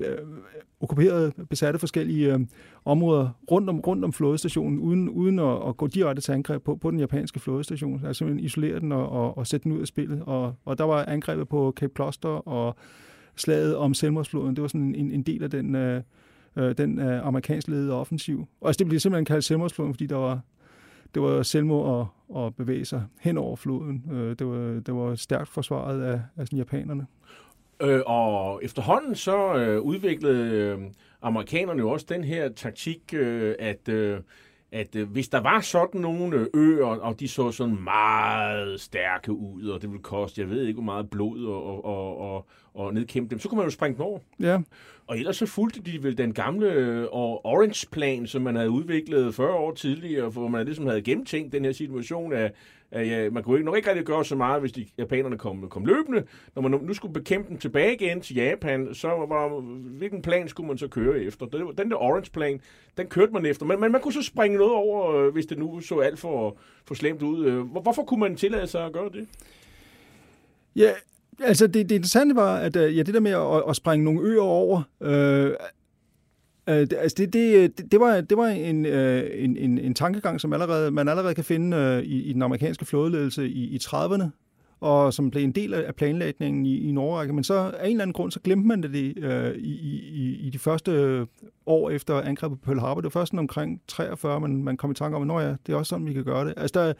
øh, okkuperede, besatte forskellige øh, områder rundt om, rundt om flådestationen, uden, uden at, at gå direkte til angreb på, på den japanske flådestation. Altså simpelthen isolere den og, og, og sætte den ud af spillet. Og, og der var angrebet på Cape Cluster og slaget om selvmordsfloden. Det var sådan en, en del af den, øh, øh, den øh, amerikansk ledede offensiv. Og altså, det blev simpelthen kaldt selvmordsfloden, fordi der var det var selvmord og, at bevæge sig hen over floden. Øh, det var, det var stærkt forsvaret af, af sådan, japanerne. Øh, og efterhånden så øh, udviklede øh, amerikanerne jo også den her taktik, øh, at, øh, at øh, hvis der var sådan nogle øer, og de så sådan meget stærke ud, og det ville koste, jeg ved ikke hvor meget blod og, og, og, og nedkæmpe dem, så kunne man jo springe dem over. Ja. Og ellers så fulgte de vel den gamle øh, Orange-plan, som man havde udviklet 40 år tidligere, hvor man ligesom havde gennemtænkt den her situation af, at ja, man kunne ikke, nok ikke rigtig gøre så meget, hvis de japanerne kom, kom løbende. Når man nu skulle bekæmpe dem tilbage igen til Japan, så var, hvilken plan skulle man så køre efter? Den der Orange-plan, den kørte man efter. Men, men man kunne så springe noget over, øh, hvis det nu så alt for, for slemt ud. Øh, hvorfor kunne man tillade sig at gøre det? Ja, Altså, det, det interessante var, at øh, ja, det der med at, at springe nogle øer over, øh, øh, det, altså det, det, øh, det, var, det var en, øh, en, en, en tankegang, som allerede, man allerede kan finde øh, i, i den amerikanske flådeledelse i, i 30'erne, og som blev en del af planlægningen i, i Norge. Men så af en eller anden grund, så glemte man det øh, i, i, i de første år efter angrebet på Pearl Harbor. Det var først omkring 43, man, man kom i tanke om, at ja, det er også sådan, vi kan gøre det. Altså, der,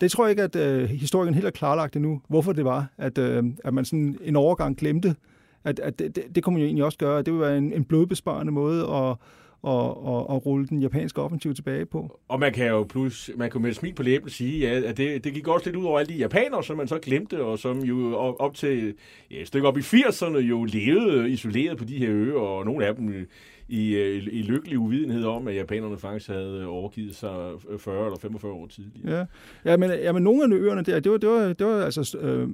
det tror jeg ikke, at øh, historien helt er klarlagt endnu, hvorfor det var, at, øh, at man sådan en overgang glemte, at, at det, det, det kunne man jo egentlig også gøre. Det ville være en, en blodbesparende måde at, og, og, og rulle den japanske offensiv tilbage på. Og man kan jo plus, man kan med et smil på læben sige, ja, at det, det gik også lidt ud over alle de japanere, som man så glemte, og som jo op, op til ja, et stykke op i 80'erne jo levede isoleret på de her øer, og nogle af dem Øh, i, i, lykkelig uvidenhed om, at japanerne faktisk havde øh, overgivet sig øh, 40 eller 45 år tidligere. Ja, ja men, ja, men nogle af øerne der, det var, det var, det var altså øh,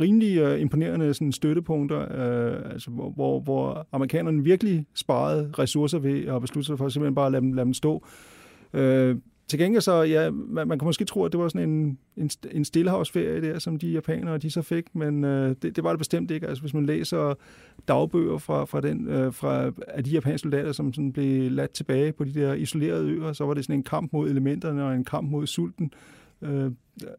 rimelig øh, imponerende sådan, støttepunkter, øh, altså, hvor, hvor, hvor amerikanerne virkelig sparede ressourcer ved at beslutte sig for simpelthen bare at lade dem, lade dem stå. Øh, til gengæld så, ja, man, man kan måske tro, at det var sådan en, en, en stillehavsferie der, som de japanere de så fik, men øh, det, det var det bestemt ikke. Altså hvis man læser dagbøger fra, fra, den, øh, fra af de japanske soldater, som sådan blev ladt tilbage på de der isolerede øer, så var det sådan en kamp mod elementerne og en kamp mod sulten. Øh,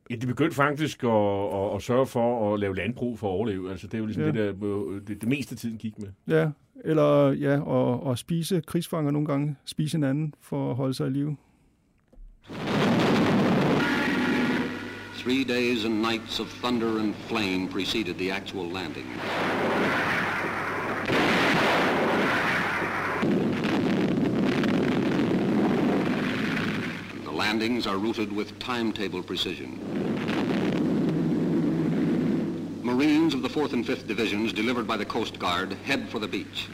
ja, de begyndte faktisk at, at, at sørge for at lave landbrug for at overleve. Altså, det er jo ligesom ja. det, der, det, det meste af tiden gik med. Ja, eller ja, og, og spise krigsfanger nogle gange, spise hinanden for at holde sig i live. Three days and nights of thunder and flame preceded the actual landing. The landings are routed with timetable precision. Marines of the 4th and 5th Divisions, delivered by the Coast Guard, head for the beach.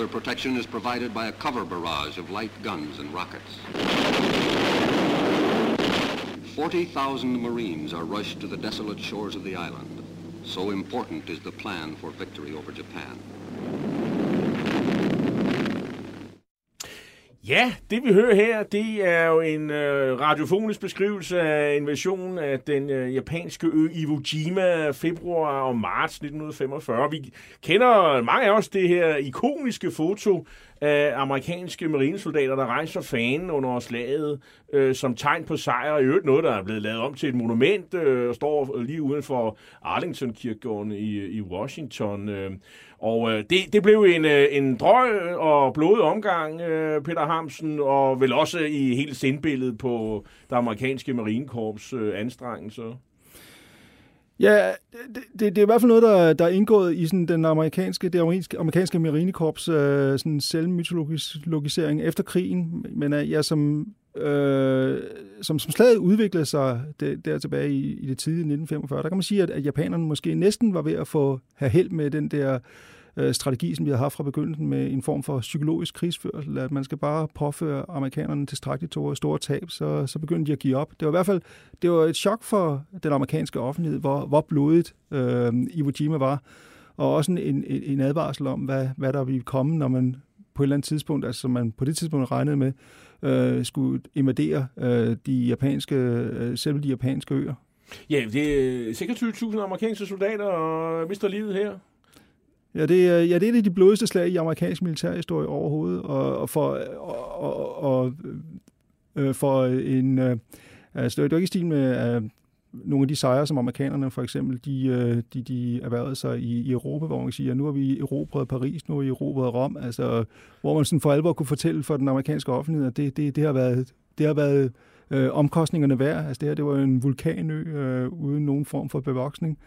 Further protection is provided by a cover barrage of light guns and rockets. 40,000 Marines are rushed to the desolate shores of the island. So important is the plan for victory over Japan. Ja, det vi hører her, det er jo en øh, radiofonisk beskrivelse af invasionen af den øh, japanske ø Iwo Jima februar og marts 1945. Vi kender mange af os det her ikoniske foto af amerikanske marinesoldater, der rejser fanen under slaget øh, som tegn på sejr. I øvrigt noget, der er blevet lavet om til et monument øh, og står lige uden for Arlington-kirkegården i, i Washington. Øh. Og øh, det, det blev en, øh, en drøg og blodig omgang, øh, Peter Hamsen, og vel også i hele sindbilledet på det amerikanske marinekorps øh, anstrengelser. Ja, det, det, det er i hvert fald noget, der, der er indgået i sådan den amerikanske, det amerikanske, amerikanske marinekorps øh, sådan selvmytologisering efter krigen. Men øh, ja, som, øh, som, som slaget udviklede sig der, der tilbage i, i det tidlige 1945, der kan man sige, at, at japanerne måske næsten var ved at få have held med den der øh, Øh, strategi, som vi har haft fra begyndelsen med en form for psykologisk krigsførsel, at man skal bare påføre amerikanerne tilstrækkeligt store, store tab, så, så begyndte de at give op. Det var i hvert fald det var et chok for den amerikanske offentlighed, hvor, hvor blodigt øh, Iwo Jima var, og også en, en, en advarsel om, hvad, hvad der ville komme, når man på et eller andet tidspunkt, altså som man på det tidspunkt regnede med, øh, skulle invadere øh, de japanske, øh, selv de japanske øer. Ja, det er 26.000 amerikanske soldater og mister livet her. Ja, det er, ja, det er det de blodigste slag i amerikansk militærhistorie overhovedet, og, og for, og, og, og, øh, for en... Øh, altså, det er jo ikke stil med øh, nogle af de sejre, som amerikanerne for eksempel, de, øh, de, de erhvervede sig i, i Europa, hvor man kan sige, at nu har vi erobret Paris, nu har vi erobret Rom, altså, hvor man sådan for alvor kunne fortælle for den amerikanske offentlighed, at det, det, det har været, det har været øh, omkostningerne værd. Altså det her, det var en vulkanø øh, uden nogen form for bevoksning.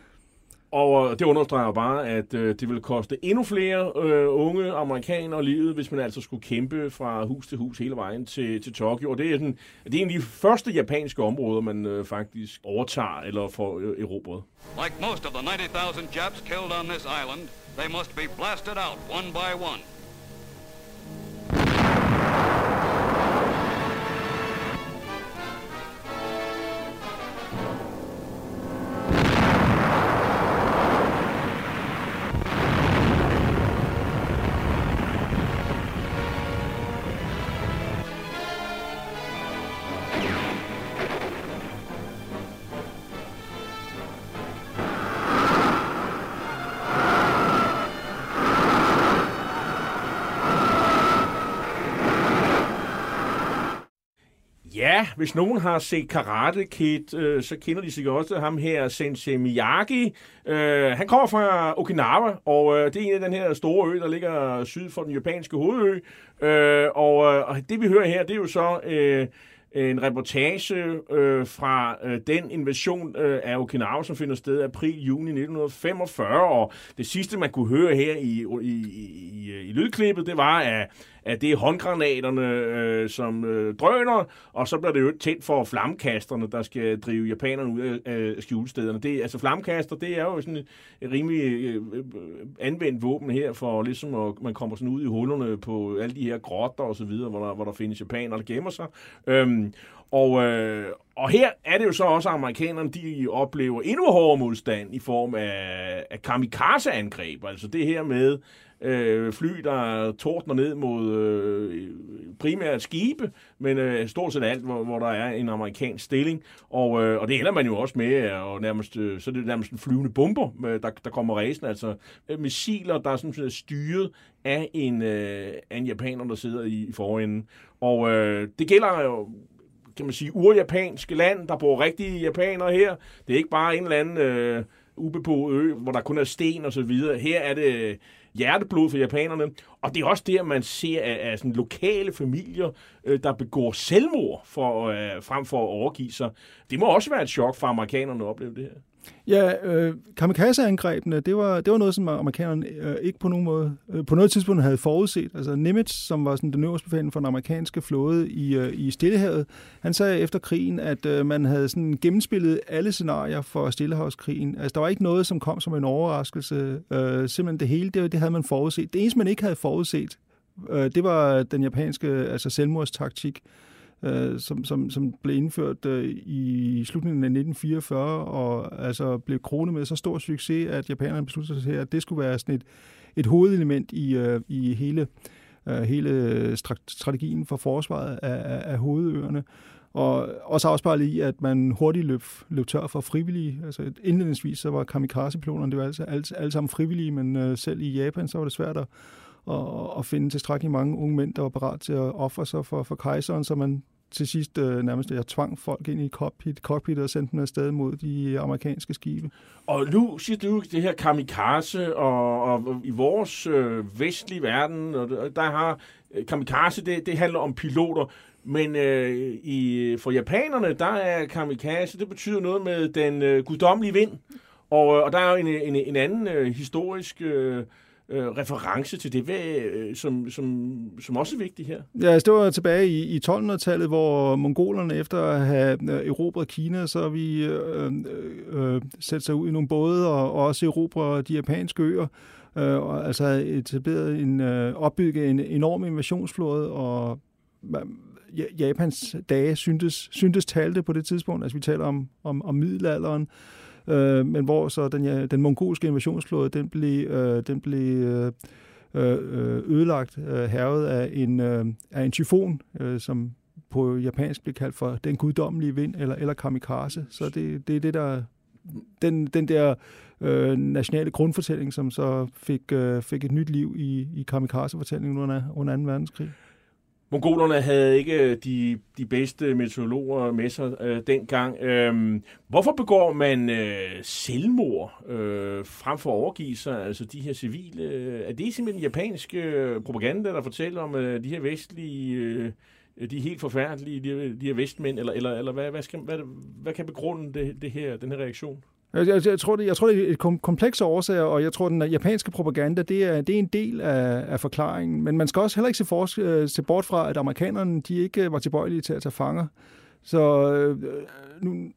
Og det understreger bare, at øh, det vil koste endnu flere øh, unge amerikanere livet, hvis man altså skulle kæmpe fra hus til hus hele vejen til, til Tokyo. Og det er, sådan, det er en af de første japanske områder, man øh, faktisk overtager eller får øh, erobret. Like most of the 90,000 Japs killed on this island, they must be blasted out one by one. Hvis nogen har set Karate Kid, øh, så kender de sikkert også ham her, Sensei Miyagi. Øh, han kommer fra Okinawa, og øh, det er en af den her store ø, der ligger syd for den japanske hovedø. Øh, og, øh, og det vi hører her, det er jo så... Øh, en reportage øh, fra øh, den invasion øh, af Okinawa, som finder sted april-juni 1945, og det sidste, man kunne høre her i, i, i, i lydklippet, det var, at, at det er håndgranaterne, øh, som øh, drøner, og så bliver det jo tændt for flammekasterne, der skal drive japanerne ud af øh, skjulestederne. Det, altså flammekaster, det er jo sådan et, rimelig øh, øh, anvendt våben her, for ligesom at man kommer sådan ud i hullerne på alle de her grotter og så videre, hvor der, hvor der findes japanere, der gemmer sig. Øhm, og, øh, og her er det jo så også, at amerikanerne de oplever endnu hårdere modstand i form af, af kamikaze-angreb. Altså det her med øh, fly, der tordner ned mod øh, primært skibe, men øh, stort set alt, hvor, hvor der er en amerikansk stilling. Og, øh, og det ender man jo også med, og nærmest, øh, så er det nærmest en flyvende bomber, øh, der, der kommer ræsen, altså øh, missiler, der er sådan styret af en, øh, af en japaner, der sidder i, i forenden. Og øh, det gælder jo kan man sige, urjapanske land. Der bor rigtige japanere her. Det er ikke bare en eller anden øh, ubeboet ø, hvor der kun er sten og så videre. Her er det hjerteblod for japanerne. Og det er også der, man ser af, af sådan lokale familier, øh, der begår selvmord for, øh, frem for at overgive sig. Det må også være et chok for amerikanerne at opleve det her. Ja, øh, kamikaze-angrebene, det var, det var noget, som amerikanerne øh, ikke på nogen måde, øh, på noget tidspunkt havde forudset. Altså Nimitz, som var sådan den øverste befalende for den amerikanske flåde i, øh, i Stillehavet, han sagde efter krigen, at øh, man havde sådan gennemspillet alle scenarier for Stillehavskrigen. Altså der var ikke noget, som kom som en overraskelse. Øh, simpelthen det hele, det, det havde man forudset. Det eneste, man ikke havde forudset, øh, det var den japanske altså selvmordstaktik øh, som, som, som blev indført øh, i slutningen af 1944, og altså blev kronet med så stor succes, at japanerne besluttede sig til, at det skulle være sådan et, et hovedelement i, øh, i hele, øh, hele strategien for forsvaret af, af, af hovedøerne. Og også afspejlet i, at man hurtigt løb, løb tør for frivillige. Altså indledningsvis så var kamikaze-piloterne, det var altså alle, alle sammen frivillige, men øh, selv i Japan så var det svært at, at, at finde tilstrækkeligt mange unge mænd, der var parat til at ofre sig for, for kejseren, så man til sidst øh, nærmest, jeg tvang folk ind i cockpit, cockpit og sendte dem afsted mod de amerikanske skibe. Og nu siger du det her kamikaze, og, og i vores øh, vestlige verden, og der har øh, kamikaze, det, det handler om piloter, men øh, i, for japanerne, der er kamikaze, det betyder noget med den øh, guddommelige vind. Og, øh, og der er jo en, en, en anden øh, historisk øh, øh, reference til det, hvad, øh, som, som, som også er vigtigt her. Ja, altså det var tilbage i, i 1200-tallet, hvor mongolerne efter at have øh, erobret Kina, så vi øh, øh, sat sig ud i nogle både og, og også erobret de japanske øer. Øh, og altså etableret en, øh, opbygget en enorm invasionsflåde, og øh, Japans dage syntes, syntes talte på det tidspunkt. Altså vi taler om, om, om middelalderen øh, øh, men hvor så den, ja, den mongolske invasionsflåde, den blev, øh, den blev øh, øh, ødelagt, øh, hervet af en, øh, af en tyfon, øh, som på japansk bliver kaldt for den guddommelige vind, eller, eller kamikaze. Så det, det er det, der den, den der øh, nationale grundfortælling, som så fik, øh, fik et nyt liv i, i kamikaze-fortællingen under, under 2. verdenskrig. Mongolerne havde ikke øh, de, de bedste meteorologer med sig øh, dengang. Øh, hvorfor begår man øh, selvmord øh, frem for at overgive sig? Altså de her civile... Øh, er det simpelthen japansk øh, propaganda, der fortæller om øh, de her vestlige... Øh, de er helt forfærdelige, de her, de her vestmænd, eller, eller, eller hvad, hvad, skal, hvad, hvad kan begrunde det, det her, den her reaktion? Jeg, jeg, jeg, tror, det, jeg tror, det er et kompleks årsager, og jeg tror, den japanske propaganda, det er, det er en del af, af forklaringen. Men man skal også heller ikke se, for, øh, se bort fra, at amerikanerne de ikke var tilbøjelige til at tage fanger. Så øh, nu,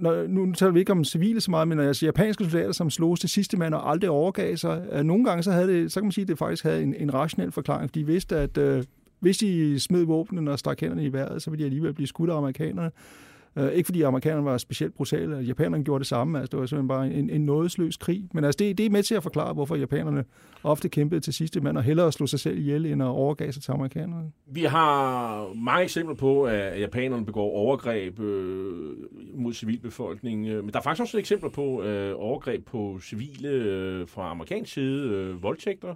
når, nu taler vi ikke om civile så meget, men altså japanske soldater, som slogs til sidste mand og aldrig overgav sig. Øh, nogle gange så, havde det, så kan man sige, at det faktisk havde en, en rationel forklaring, fordi de vidste, at øh, hvis de smed våbnene og stak hænderne i vejret, så ville de alligevel blive skudt af amerikanerne. Øh, ikke fordi amerikanerne var specielt brutale, japanerne gjorde det samme, altså det var simpelthen bare en, en nådesløs krig. Men altså det, det er med til at forklare, hvorfor japanerne ofte kæmpede til sidste mand og hellere slog sig selv ihjel, end at overgave sig til amerikanerne. Vi har mange eksempler på, at japanerne begår overgreb øh, mod civilbefolkningen, øh, men der er faktisk også eksempler på øh, overgreb på civile øh, fra amerikansk side, øh, voldtægter,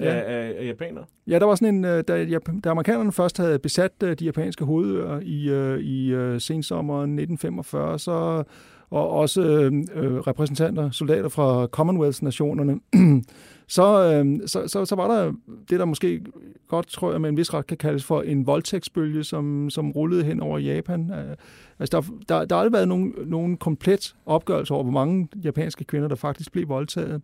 ja. af, af, japanere? Ja, der var sådan en, øh, da, da amerikanerne først havde besat øh, de japanske hovedøer i, øh, i sensommeren 1945, så og også øh, repræsentanter, soldater fra Commonwealth-nationerne, (clears throat) så, øh, så, så, så var der det, der måske godt, tror jeg, med en vis ret kan kaldes for en voldtægtsbølge, som, som rullede hen over Japan. Altså, der, der, der har aldrig været nogen, nogen komplet opgørelse over, hvor mange japanske kvinder, der faktisk blev voldtaget.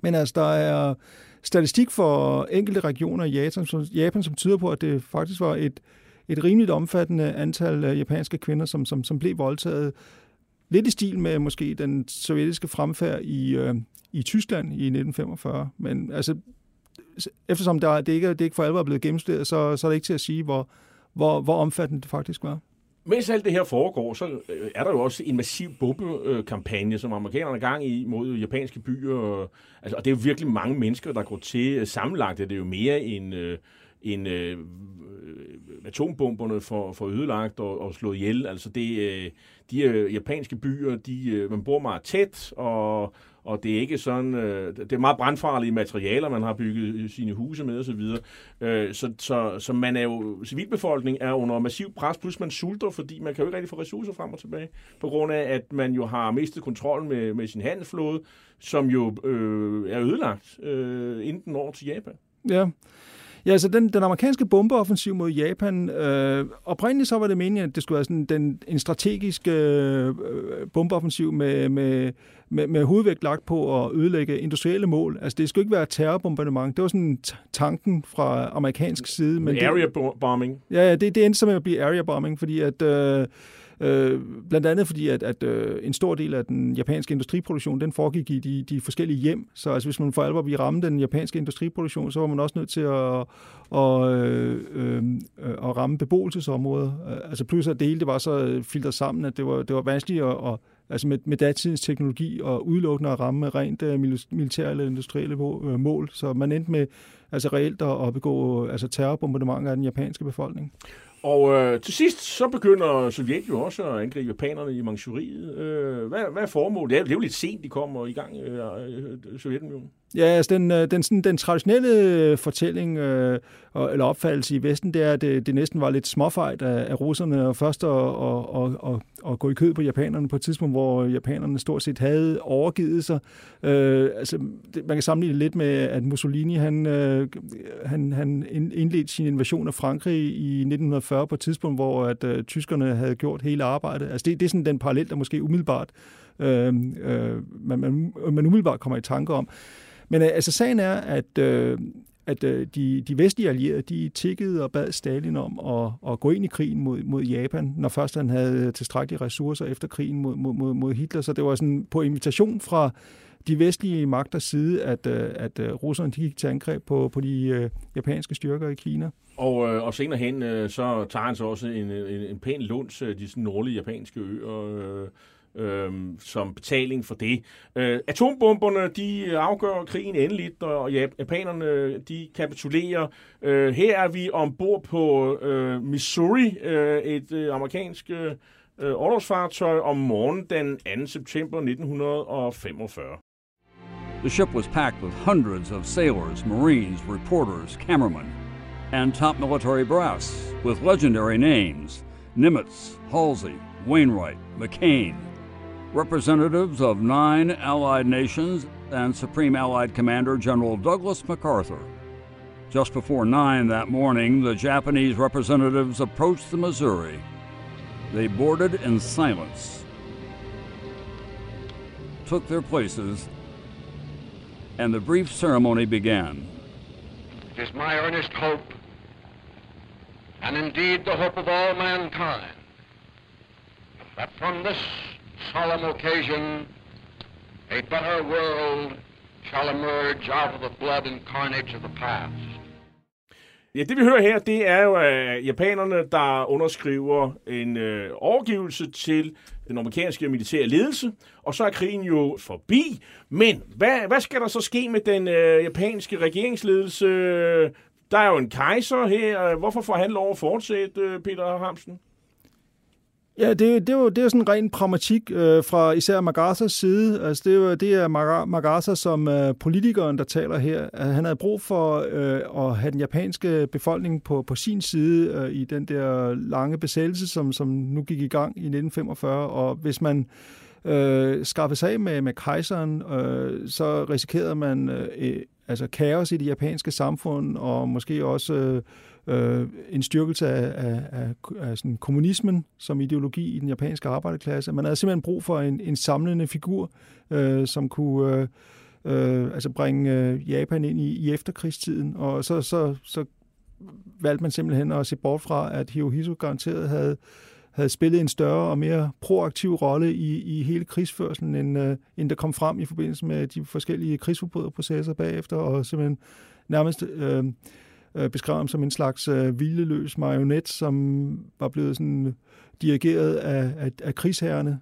Men altså, der er statistik for enkelte regioner i Japan, som, Japan, som tyder på, at det faktisk var et, et rimeligt omfattende antal øh, japanske kvinder, som, som, som blev voldtaget. Lidt i stil med måske den sovjetiske fremfærd i, øh, i Tyskland i 1945. Men altså, eftersom der, det, ikke, det ikke for alvor er blevet gennemstået, så, så er det ikke til at sige, hvor, hvor, hvor omfattende det faktisk var. Mens alt det her foregår, så øh, er der jo også en massiv bombekampagne, som amerikanerne er gang i mod japanske byer. Altså, og det er jo virkelig mange mennesker, der går til. Sammenlagt er det jo mere end, øh, end øh, øh atombomberne for, for ødelagt og, og slået ihjel. Altså, det, øh, de øh, japanske byer, de, øh, man bor meget tæt, og, og det er ikke sådan, øh, det er meget brandfarlige materialer, man har bygget sine huse med osv. Øh, så, så, så man er jo, civilbefolkning er under massiv pres, plus man sulter, fordi man kan jo ikke rigtig få ressourcer frem og tilbage, på grund af, at man jo har mistet kontrollen med, med sin handelsflåde, som jo øh, er ødelagt, øh, inden den når til Japan. Ja, Ja, altså den, den amerikanske bombeoffensiv mod Japan, øh, oprindeligt så var det meningen, at det skulle være sådan den, en strategisk øh, bombeoffensiv med, med, med, med hovedvægt lagt på at ødelægge industrielle mål. Altså det skulle ikke være terrorbombardement. Det var sådan tanken fra amerikansk side. Men area det, bombing. Ja, ja det, det endte som at blive area bombing, fordi at... Øh, Øh, blandt andet fordi, at, at øh, en stor del af den japanske industriproduktion, den foregik i de, de forskellige hjem. Så altså, hvis man for alvor ville ramme den japanske industriproduktion, så var man også nødt til at, og, øh, øh, øh, at ramme beboelsesområder. Øh, altså plus at det hele det var så øh, filtret sammen, at det var, det var vanskeligt at, at altså med, med datidens teknologi og udelukkende at ramme rent militære eller industrielle mål. Så man endte med altså reelt at begå altså terrorbombardementer af den japanske befolkning. Og øh, til sidst, så begynder Sovjet jo også at angribe japanerne i Manchuriet. Øh, hvad, hvad er formålet? Det er, jo lidt sent, de kommer i gang, øh, øh Sovjetunionen. Ja, altså den, øh, den, sådan, den traditionelle øh, fortælling øh, eller opfattelse i Vesten, det er, at det, det næsten var lidt småfejt af, af russerne, og først at, og, og, og, at gå i kød på japanerne på et tidspunkt, hvor japanerne stort set havde overgivet sig. Øh, altså, det, man kan sammenligne lidt med, at Mussolini han, øh, han, han indledte sin invasion af Frankrig i 1940 på et tidspunkt, hvor at, øh, tyskerne havde gjort hele arbejdet. Altså det, det er sådan den parallel, der måske umiddelbart øh, øh, man, man, man umiddelbart kommer i tanke om. Men øh, altså sagen er, at, øh, at øh, de, de vestlige allierede, de tikkede og bad Stalin om at, at gå ind i krigen mod, mod Japan, når først han havde tilstrækkelige ressourcer efter krigen mod, mod, mod Hitler. Så det var sådan på invitation fra de vestlige magters side, at, øh, at øh, russerne de gik til angreb på, på de øh, japanske styrker i Kina. Og, øh, og senere hen, øh, så tager han så også en, en, en pæn lunds øh, de sådan nordlige japanske øer, øh, øh, som betaling for det. Øh, atombomberne, de afgør krigen endeligt, og japanerne, de kapitulerer. Øh, her er vi ombord på øh, Missouri, øh, et øh, amerikansk øh, øh orlogsfartøj om morgenen den 2. september 1945. The ship was packed with hundreds of sailors, marines, reporters, cameramen, and top military brass with legendary names Nimitz, Halsey, Wainwright, McCain, representatives of nine Allied nations, and Supreme Allied Commander General Douglas MacArthur. Just before nine that morning, the Japanese representatives approached the Missouri. They boarded in silence, took their places, and the brief ceremony began. It is my earnest hope, and indeed the hope of all mankind, that from this solemn occasion, a better world shall emerge out of the blood and carnage of the past. Ja, det vi hører her, det er jo uh, japanerne, der underskriver en uh, overgivelse til den amerikanske militære ledelse, og så er krigen jo forbi. Men hvad, hvad skal der så ske med den uh, japanske regeringsledelse? Der er jo en kejser her. Hvorfor får han lov at fortsætte, uh, Peter Hamsen? Ja, det, det, er jo, det er jo sådan en ren pragmatik øh, fra især Magarthas side. Altså, det, er jo, det er Magartha som øh, politikeren, der taler her. Altså, han havde brug for øh, at have den japanske befolkning på, på sin side øh, i den der lange besættelse, som, som nu gik i gang i 1945. Og hvis man øh, skaffede sig af med, med kejseren, øh, så risikerede man øh, altså kaos i det japanske samfund, og måske også... Øh, øh, en styrkelse af, af, af, af sådan kommunismen som ideologi i den japanske arbejderklasse. Man havde simpelthen brug for en, en samlende figur, øh, som kunne øh, øh, altså bringe øh, Japan ind i, i efterkrigstiden, og så, så, så valgte man simpelthen at se bort fra, at Hirohito garanteret havde, havde spillet en større og mere proaktiv rolle i, i hele krigsførselen, end, øh, end der kom frem i forbindelse med de forskellige krigsforbryderprocesser bagefter, og simpelthen nærmest øh, øh, beskrev ham som en slags øh, hvileløs marionet, som var blevet sådan øh, dirigeret af, af, af krigsherrene.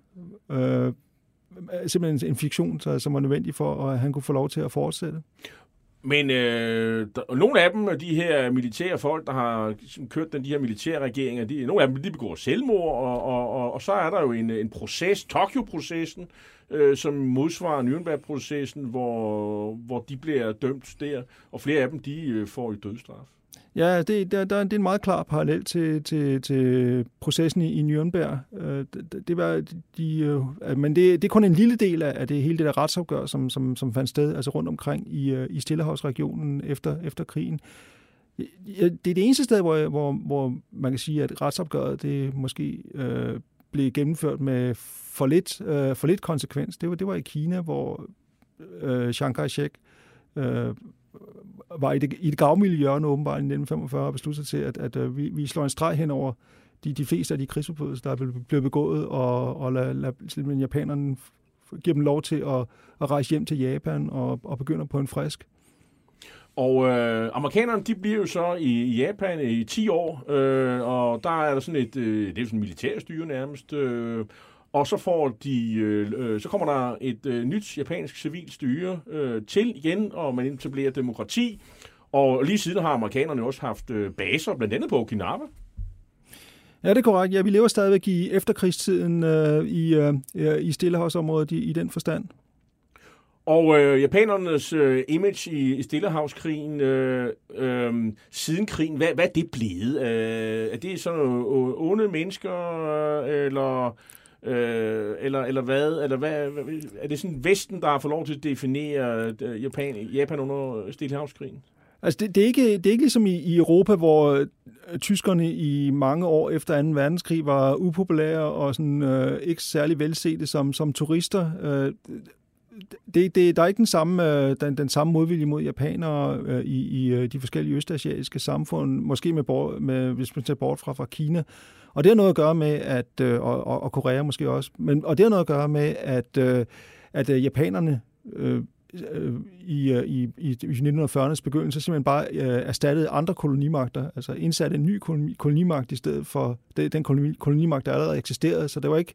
Øh, simpelthen en fiktion, så, som var nødvendig for, at han kunne få lov til at fortsætte. Men øh, der, nogle af dem, de her militære folk, der har kørt den, de her militære regeringer, de, nogle af dem de begår selvmord, og, og, og, og så er der jo en, en proces, Tokyo-processen, øh, som modsvarer Nürnberg-processen, hvor, hvor de bliver dømt der, og flere af dem, de øh, får i dødsstraf. Ja, det, der, der, det er en meget klar parallel til, til, til processen i, i Nürnberg. Øh, det, det var de, øh, men det, det er kun en lille del af, af det hele det der retsopgør, som, som, som fandt sted altså rundt omkring i, øh, i Stillehavsregionen efter, efter krigen. Det er det eneste sted, hvor, hvor, hvor man kan sige, at retsopgøret det måske øh, blev gennemført med for lidt, øh, for lidt konsekvens. Det var, det var i Kina, hvor øh, Chiang Kai-shek øh, var i det, i det gavmilde hjørne åbenbart i 1945 og besluttede sig til, at, at, at vi, vi slår en streg hen over de, de fleste af de krigsforbrydelser, der er blevet begået, og, og lad, lad, lad japanerne give dem lov til at, at rejse hjem til Japan og, og begynder på en frisk. Og øh, amerikanerne, de bliver jo så i, i Japan i 10 år, øh, og der er der sådan et, øh, det er sådan et militærstyre nærmest, øh, og så får de, øh, øh, så kommer der et øh, nyt japansk civilt styre øh, til igen, og man etablerer demokrati. Og lige siden har amerikanerne også haft øh, baser, blandt andet på Okinawa. Ja, det er korrekt. Ja, vi lever stadigvæk i efterkrigstiden øh, i, øh, i Stillehavsområdet i, i den forstand. Og øh, japanernes øh, image i, i Stillehavskrigen, øh, øh, siden krigen, hvad, hvad er det blevet? Øh, er det sådan nogle onde mennesker, øh, eller Øh, eller, eller hvad? Eller hvad? Er det sådan Vesten, der har fået lov til at definere øh, Japan, Japan under Stilhavskrigen? Altså, det, det, er ikke, det er ikke ligesom i, i Europa, hvor øh, tyskerne i mange år efter 2. verdenskrig var upopulære og sådan, øh, ikke særlig velsete som, som turister. Øh, det, det, der er ikke den samme, øh, den, den samme modvilje mod japanere øh, i, i øh, de forskellige østasiatiske samfund, måske med, med, hvis man tager bort fra, fra Kina. Og det har noget at gøre med, at, øh, og, og, og Korea måske også, men, og det har noget at gøre med, at, øh, at øh, japanerne øh, øh, øh i, i, i 1940'ernes begyndelse simpelthen bare øh, erstattede andre kolonimagter, altså indsatte en ny kolonimagt i stedet for den kolonimagt, der allerede eksisterede. Så det var ikke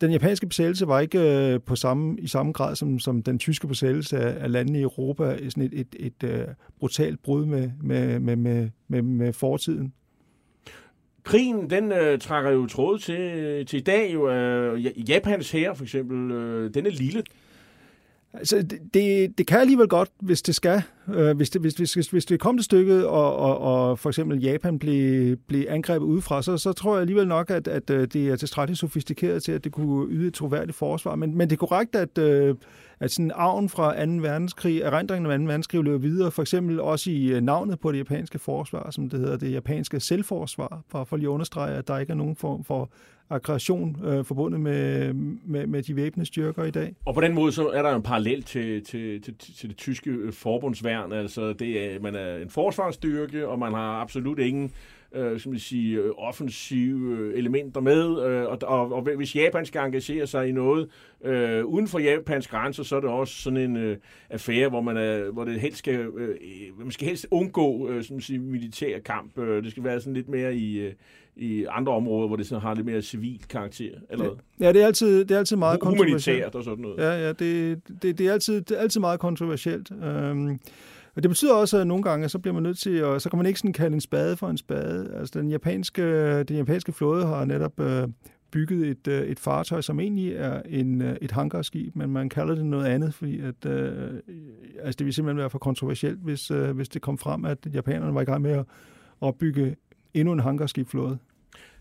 den japanske besættelse var ikke øh, på samme, i samme grad som, som den tyske besættelse af, af landene i Europa, sådan et, et, et, et uh, brutalt brud med, med, med, med, med, med fortiden. Krigen, den øh, trækker jo tråd til, til i dag. Jo, øh, Japans her for eksempel, øh, den er lille. Altså, det, det kan alligevel godt, hvis det skal. Øh, hvis, det, hvis, hvis, hvis det kom til stykket, og, og, og for eksempel Japan blev, blev angrebet udefra, så, så tror jeg alligevel nok, at, at øh, det er tilstrækkeligt sofistikeret til, at det kunne yde et troværdigt forsvar. Men, men det er korrekt, at, øh, at sådan arven fra 2. verdenskrig, erindringen af 2. verdenskrig løber videre, for eksempel også i øh, navnet på det japanske forsvar, som det hedder det japanske selvforsvar, for, for lige at understrege, at der ikke er nogen form for aggression øh, forbundet med, med, med de væbnede styrker i dag. Og på den måde så er der en parallel til, til, til, til det tyske øh, forbundsværn. Altså det er, man er en forsvarsstyrke, og man har absolut ingen øh, som sige, øh, offensive øh, elementer med, øh, og, og, og hvis Japan skal engagere sig i noget øh, uden for Japans grænser, så er det også sådan en øh, affære, hvor man er, hvor det helst skal, øh, man skal helst undgå øh, som sige, militær kamp. Øh, det skal være sådan lidt mere i, øh, i andre områder, hvor det sådan har lidt mere civil karakter. Eller ja, det er altid, det er altid meget kontroversielt. og sådan noget. Ja, ja det, det, det, er altid, det er altid meget kontroversielt. Øhm, og det betyder også, at nogle gange, så bliver man nødt til, at, så kan man ikke sådan kalde en spade for en spade. Altså den japanske, den japanske flåde har netop øh, bygget et, øh, et fartøj, som egentlig er en, øh, et hangarskib, men man kalder det noget andet, fordi at, øh, altså det vil simpelthen være for kontroversielt, hvis, øh, hvis det kom frem, at japanerne var i gang med at opbygge endnu en hangarskibflåde.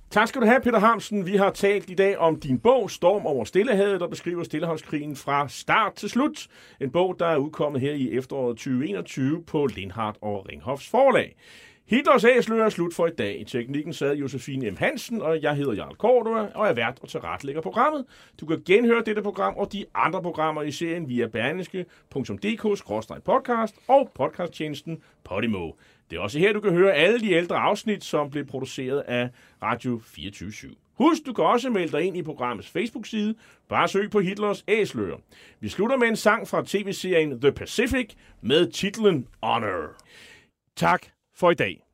Tak skal du have, Peter Hamsen. Vi har talt i dag om din bog, Storm over Stillehavet, der beskriver Stillehavskrigen fra start til slut. En bog, der er udkommet her i efteråret 2021 på Lindhardt og Ringhoffs forlag. Hitlers æsler er slut for i dag. I teknikken sad Josefine M. Hansen, og jeg hedder Jarl Kordua, og er vært og tilrettelægger programmet. Du kan genhøre dette program og de andre programmer i serien via berlingske.dk-podcast og podcasttjenesten Podimo. Det er også her, du kan høre alle de ældre afsnit, som blev produceret af Radio 24 /7. Husk, du kan også melde dig ind i programmets Facebook-side. Bare søg på Hitlers æsler. Vi slutter med en sang fra tv-serien The Pacific med titlen Honor. Tak for i dag.